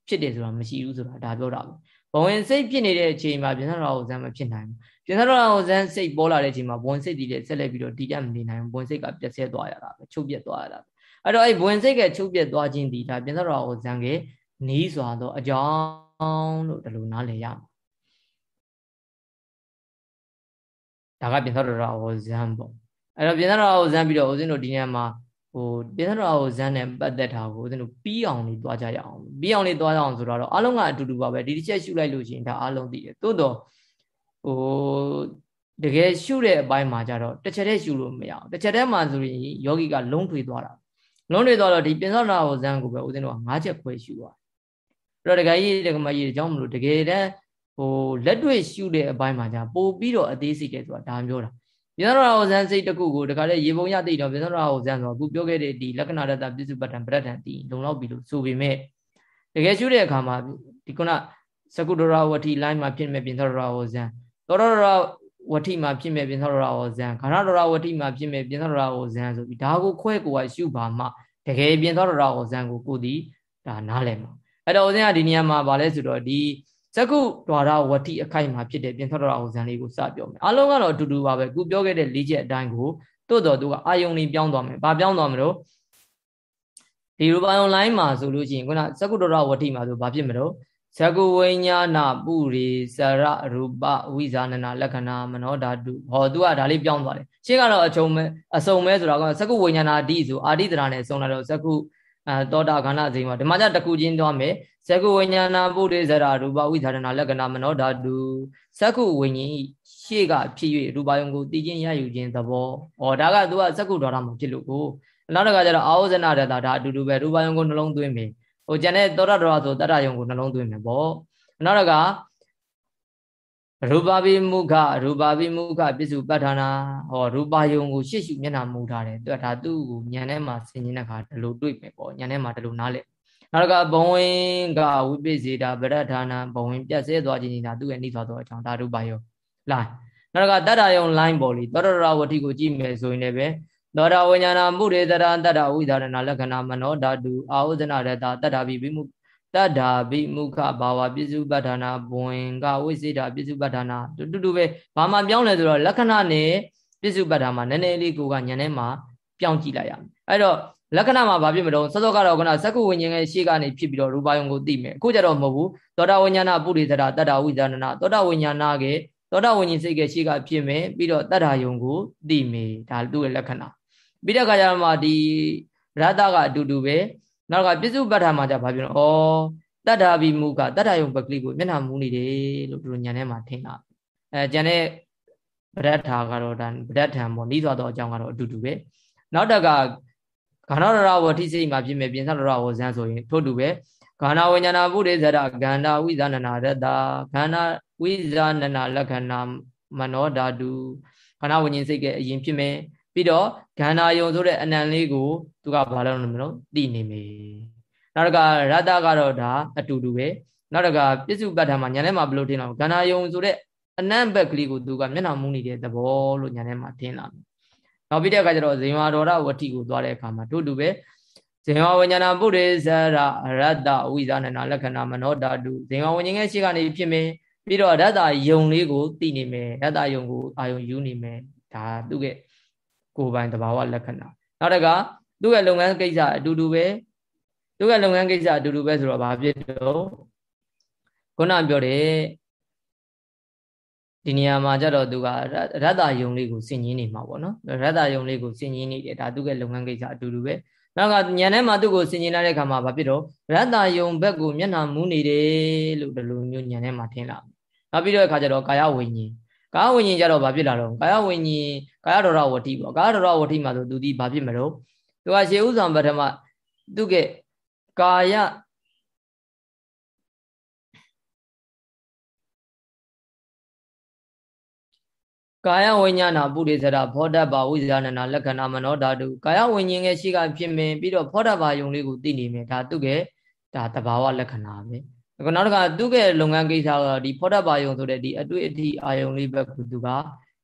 ဖြစ်တယ်ဆိုတာမရှိဘူးဆိုတာဒါပြောတာပဲဘဝင်စိတ်ဖြစ်နေတဲ့အချိန်မှာပြင်သရာဟောဇံမဖြစ်နိုင်ဘူးပြင်သရာဟောဇံစိတ်ပေါ်လာတဲ့အချိန်မှာဘဝင်စိတ်တည်တဲ့ဆက်လက်ပြီးတော့တည်ပြတ်မနေနိုင်ဘူးဘဝင်စိတ်ကပြတ်ဆဲသွားရတာပဲချုပ်ပြတ်သွားရတာအဲ့တော့အဲ့ဘဝင်စိတ်ကချုပ်ပြတ်သွားခြင်းဒီဒါပြင်သရာဟောဇံကနီးစွာသောအကြောင်းလို့ဒီလိုနားလည်ရမှာ ဒါကပြင်သရာဟောဇံပေါ့အဲ့တော့ပြင်သရာဟောဇံပြီးတော့ဦးဇင်းတို့ဒီညမှာဟိုပြင်သရာဟောဇံနဲ့ပတ်သက်တာကိုဦးဇင်းတို့ပြီးအောင်လေးသွားကြရအောင်ပြီးအောင်လေးသွားရအောင်ဆိုတော့အားလုံးကအတူတူပါပဲဒီတစ်ချက်ရှုလိုက်လို့ရှိရင်ဒါအားလုံးသိတယ်သို့တော့ဟိုတကယ်ရှုတဲ့အပိုင်းမှာကြတော့တစ်ချက်တည်းရှုလို့မရအောင်တစ်ချက်တည်းမှာဆိုရင်ယောဂီကလုံးထွေသွားတာလုံးထွေသွားတော့ဒီပြင်သရာဟောဇံကိုပဲဦးဇင်းတို့က၅ချက်ခွဲရှုသွားအဲ့တော့တကယ်ကြီးတကယ်မကြီးအကြောင်းမလို့တကယ်တမ်း ဟိုလက်တွေ့ရှုတဲ့အပိုင်းမှာじゃပို့ပြီးတော့အသေးစိတ်တယ်ဆိုတာဒါပြောတာပြဇရာဟောဇန်စိတ်တစ်ခုကိုတခါလေရေပုံရသိတော့ပြဇရာဟောဇန်ဆိုတော့အခုပြောခဲ့တဲ့ဒီလက္ခဏာတတပစ္စုပ္ပတံပရဒံတီလုံလောက်ပြီလို့ဆိုပေမဲ့တကယ်ရှုတဲ့အခါမှာဒီကုဏသကုဒရဝတိလိုင်းမှာဖြစ်မဲ့ပြဇရာဟောဇန်သောရရဝတိမှာဖြစ်မဲ့ပြဇရာဟောဇန်ခန္ဓာဒရဝတိမှာဖြစ်မဲ့ပြဇရာဟောဇန်ဆိုပြီးဒါကိုခွဲကိုကရှုပါမှတကယ်ပြဇရာဟောဇန်ကိုကိုဒီဒါနားလည်မှာအဲ့တော့ဦးဇင်းကဒီနေရာမှာဗာလဲဆိုတော့ဒီ ဇကုဒွါရဝတိအခိုက်မှာဖြစ်တဲ့ပြင်ထောရအောင်ဇန်လေးကိုစပြောမယ်အလုံးကတော့အတူတူပါပဲခုပြောခဲ့တဲ့၄ချက်အတိုင်းကိုတိုးတော်သူကအာယုံလေးပြောင်းသွားမယ်ဘာပြောင်းသွားမလို့ဒီရူပယုံလိုင်းမှာဆိုလို့ရှိရင်ခုနဇကုဒွါရဝတိမှာဆိုဘာဖြစ်မလို့ဇကုဝိညာဏပုရိစရရူပဝိဇာနနာလက္ခဏာမနောဓာတုဟောသူကဒါလေးပြောင်းသွားတယ်ရှင်းကတော့အချုံမဲအစုံမဲဆိုတော့ဇကုဝိညာဏဓိဆိုအာတိတရာနဲ့စုံလာတော့ဇကုအဲတောတာခန္ဓာအစိမ်းမှာဓမ္မကြတစ်ခုချင်းသွားမယ် ဇကုဝိညာဏပုရိဇရာရူပဝိဇာရဏလက္ခဏာမနောဓာတုဇကုဝိညာဉ်ရှေ့ကဖြစ်၍ရူပယုံကိုတည်ခြင်းရယူခြင်းသဘောဟောဒါကသူကဇကုဒေါရမှာဖြစ်လို့ကိုနောက်တစ်ခါကျတော့အာဝဇနာရတဒါအတူတူပဲရူပယုံကိုနှလုံးသွင်းမယ်ဟိုကျန်တဲ့သောတာဒေါရဆိုတတ္တယုံကိုနှလုံးသွင်းမယ်ပေါ့နောက်တစ်ခါရူပပိမုခရူပပိမုခပစ္စုပ္ပထာနာဟောရူပယုံကိုရှေ့ရှုမျက်နှာမူထားတယ်သူကဒါသူ့ကိုညံထဲမှာဆင်ញင်းတဲ့ခါဒီလိုတွေ့မယ်ပေါ့ညံထဲမှာဒီလိုနားလဲ နောက်ကဘဝင်ကဝိပိစေတာဗရဌာနာဘဝင်ပြတ်ဆဲသွားခြင်းဒါသူ့ရဲ့နှိသွားသောအကြောင်းဒါရူပယုံလာနောက်ကတတ္တယုံ line ပေါ်လीသောတရဝတိကိုကြည့်မယ်ဆိုရင်လည်းပဲသောတာဝိညာဏမှုရေတရတတ္တဝိသရဏလက္ခဏာမနောဓာတုအာဟုဇနရတတတ္တာပိပိမှုတတ္တာဘိမုခဘာဝပြစ္စုပ္ပတ္ဌာနာဘဝင်ကဝိစေတာပြစ္စုပ္ပတ္ဌာနာတူတူပဲဘာမှပြောင်းလဲဆိုတော့လက္ခဏာနဲ့ပြစ္စုပ္ပတ္ဌာမှာနည်းနည်းလေးကိုကညံထဲမှာပြောင်းကြည့်လိုက်ရမယ်အဲ့တော့ လက္ခဏာမှာဘာဖြစ်မလို့စောစောကတော့ကနဇက္ကုဝိညာဉ်ရဲ့ရှေ့ကနေဖြစ်ပြီးတော့ရူပယုံကိုသိမယ်အခုကျတော့မဟုတ်ဘူးသောတာဝိညာဏပုရိသတာတတ္တဝိဇာဏနာသောတာဝိညာဏကသောတာဝိညာဉ်စိတ်ကရှေ့ကဖြစ်မယ်ပြီးတော့တတ္တာယုံကိုသိမယ်ဒါသူ့ရဲ့လက္ခဏာပြီးတဲ့အခါကျတော့မှဒီရတ္တကအတူတူပဲနောက်ကပြစ္စုပ္ပတ္ထာမှာじゃဘာပြောလဲဩတတ္တာဘိမုကတတ္တယုံပကလိကိုမျက်နှာမူးနေတယ်လို့သူတို့ညံထဲမှာထင်တာအဲကျန်တဲ့ဗဒတ်ထာကတော့ဒါဗဒတ်ထံပေါ့နှီးသွားတော့အကြောင်းကတော့အတူတူပဲနောက်တက်က ခန္ဓာရဝတိစိတ်မှာဖြစ်မဲ့ပြင်သရဝဇန်ဆိုရင်ထို့တူပဲခန္ဓာဝိညာဏပုရိသရခန္ဓာဝိဇာနနာရတ္တခန္ဓာဝိဇာနနာလက္ခဏာမနောဓာတုခန္ဓာဝိညာဉ်စိတ်ကအရင်ဖြစ်မယ်ပြီးတော့ခန္ဓာယုံဆိုတဲ့အနံလေးကိုသူကဘာလို့လဲမလို့သိနေမယ်နောက်တစ်ခါရတ္တကတော့ဒါအတူတူပဲနောက်တစ်ခါပြစ္စုပ္ပတ္ထမှာညာထဲမှာဘယ်လိုထင်တော့ကန္နာယုံဆိုတဲ့အနံ့ဘက်ကလေးကိုသူကမျက်နှာမူးနေတဲ့သဘောလို့ညာထဲမှာထင်လာတယ် နောက်ပြီးတဲ့အခါကျတော့ဇေဝဒေါရဝတိကိုသွားတဲ့အခါမှာတို့တူပဲဇေဝဝိညာဏပုရိသရရတ္တဝိဇာနနာလက္ခဏာမနောဓာတုဇေဝဝိညာဉ်ရဲ့ရှေ့ကနေဖြစ်မယ်ပြီးတော့ရတ္တယုံလေးကိုသိနေမယ်ရတ္တယုံကိုအာယုံယူနေမယ်ဒါသူ့ရဲ့ကိုယ်ပိုင်တဘာဝလက္ခဏာနောက်တကသူ့ရဲ့လုပ်ငန်းကိစ္စအတူတူပဲသူကလုပ်ငန်းကိစ္စအတူတူပဲဆိုတော့ဘာဖြစ်တော့ခုနပြောတယ် ဒီနေရာမှာကြတော့သူကရတ္တယုံလေးကိုစင်ကြီးနေမှာပေါ့နော်ရတ္တယုံလေးကိုစင်ကြီးနေတယ်ဒါသူကလုပ်ငန်းကိစ္စအတူတူပဲနောက်ကညံထဲမှာသူ့ကိုစင်ကြီးလာတဲ့ခါမှာဘာဖြစ်တော့ရတ္တယုံဘက်ကိုမျက်နှာမူးနေတယ်လို့ဒီလိုမျိုးညံထဲမှာထင်လာနောက်ပြီးတော့အခါကျတော့ကာယဝိညာဉ်ကာယဝိညာဉ်ကြတော့ဘာဖြစ်လာတော့ကာယဝိညာဉ်ကာယဒေါရဝတိပေါ့ကာယဒေါရဝတိမှာဆိုသူဒီဘာဖြစ်မလို့သူကရှေးဥဆောင်ပထမသူကကာယ ကာယဝိညာဏပုရိသရာဘောဓဘာဝိဇာနနာလက္ခဏာမနောဓာတုကာယဝိညာဉ်ရဲ့ရှိကဖြစ်မင်းပြီးတော့ဘောဓဘာယုံလေးကိုသိနေမယ်ဒါသူ့ရဲ့ဒါတဘာဝလက္ခဏာပဲအခုနောက်တစ်ခါသူ့ရဲ့လုပ်ငန်းကိစ္စကဒီဘောဓဘာယုံဆိုတဲ့ဒီအတွေ့အထိအာယုံလေးဘက်ကသူက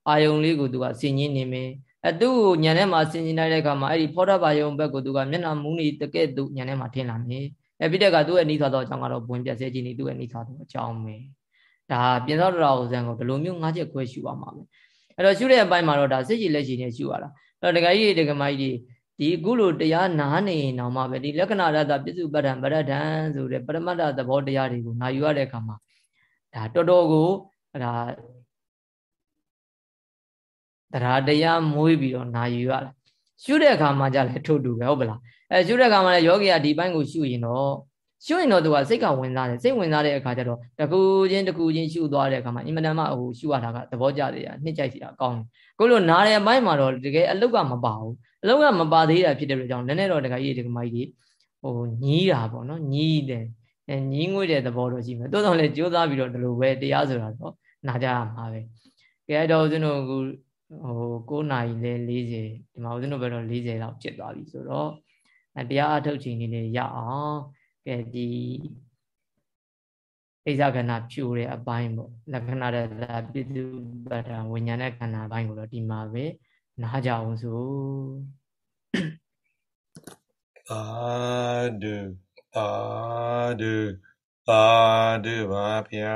အာယုံလေးကိုသူကဆင်ញင်းနေမယ်အဲသူ့ကိုညံထဲမှာဆင်ញင်းလိုက်တဲ့အခါမှာအဲ့ဒီဘောဓဘာယုံဘက်ကိုသူကမျက်နှာမူးနေတကဲ့သူညံထဲမှာထင်လာမယ် အဲပိဋကသူ့ရဲ့နိသွားသောအကြောင်းကတော့ဘဝင်ပြည့်စဲခြင်းนี่သူ့ရဲ့နိသွားသောအကြောင်းပဲဒါပြင်သောတော်ဥဇံကိုဒီလိုမျိုးငါးချက်ခွဲရှုပါမှာပဲ အဲ့တော့ရှုတဲ့အပိုင်းမှာတော့ဒါစိတ်ကြည်လက်ကြည်နဲ့ရှုရတာအဲ့တော့ဒကာကြီးဒကာမကြီးဒီအခုလိုတရားနားနေရင်တော့မှပဲဒီလက္ခဏာရတပစ္စုပ္ပတ္တံပရဒံဆိုတဲ့ပရမတ္တသဘောတရားတွေကိုနာယူရတဲ့အခါမှာဒါတော်တော်ကိုဒါတရားတရားမွေးပြီးတော့နာယူရတာရှုတဲ့အခါမှာကြလည်းထို့တူပဲဟုတ်ပလားအဲရှုတဲ့အခါမှာလည်းယောဂီကဒီဘိုင်းကိုရှုရင်တော့ ရှုရင်တော့သူကစိတ်ကဝင်စားတယ်စိတ်ဝင်စားတဲ့အခါကျတော့တကူချင်းတကူချင်းရှုသွားတဲ့အခါမှာအင်မတန်မှဟိုရှုရတာကသဘောကျတယ်နှစ်ကြိုက်စီတာကောင်းတယ်ကိုလိုနားတဲ့အပိုင်းမှာတော့တကယ်အလုတ်ကမပါဘူးအလုတ်ကမပါသေးတာဖြစ်တဲ့အတွက်ကြောင့်နည်းနည်းတော့တခါကြီးတခါမကြီးဟိုညီးတာပေါ့နော်ညီးတယ်အဲညီးငွေ့တဲ့သဘောတော့ရှိမယ်တိုးတော့လည်းကြိုးစားပြီးတော့ဒီလိုပဲတရားဆိုတာတော့နာကြရမှာပဲကဲတော့ဦးဇင်းတို့အခုဟို9နာရီလဲ40ဒီမှာဦးဇင်းတို့ဘက်တော့40လောက်ဖြစ်သွားပြီဆိုတော့တရားအထုတ်ချိန်လေးလေးရအောင် ကဲဒီအိဇခဏဖြူတဲ့အပိုင်းပေါ့လက္ခဏာတဲ့ပိစုပတ္တဝိညာဉ်တဲ့ခန္ဓာဘိုင်းကိုတော့ဒီမှာပဲနားကြအောင်ဆိုသာဓုသာဓုသာဓုပါဗျာ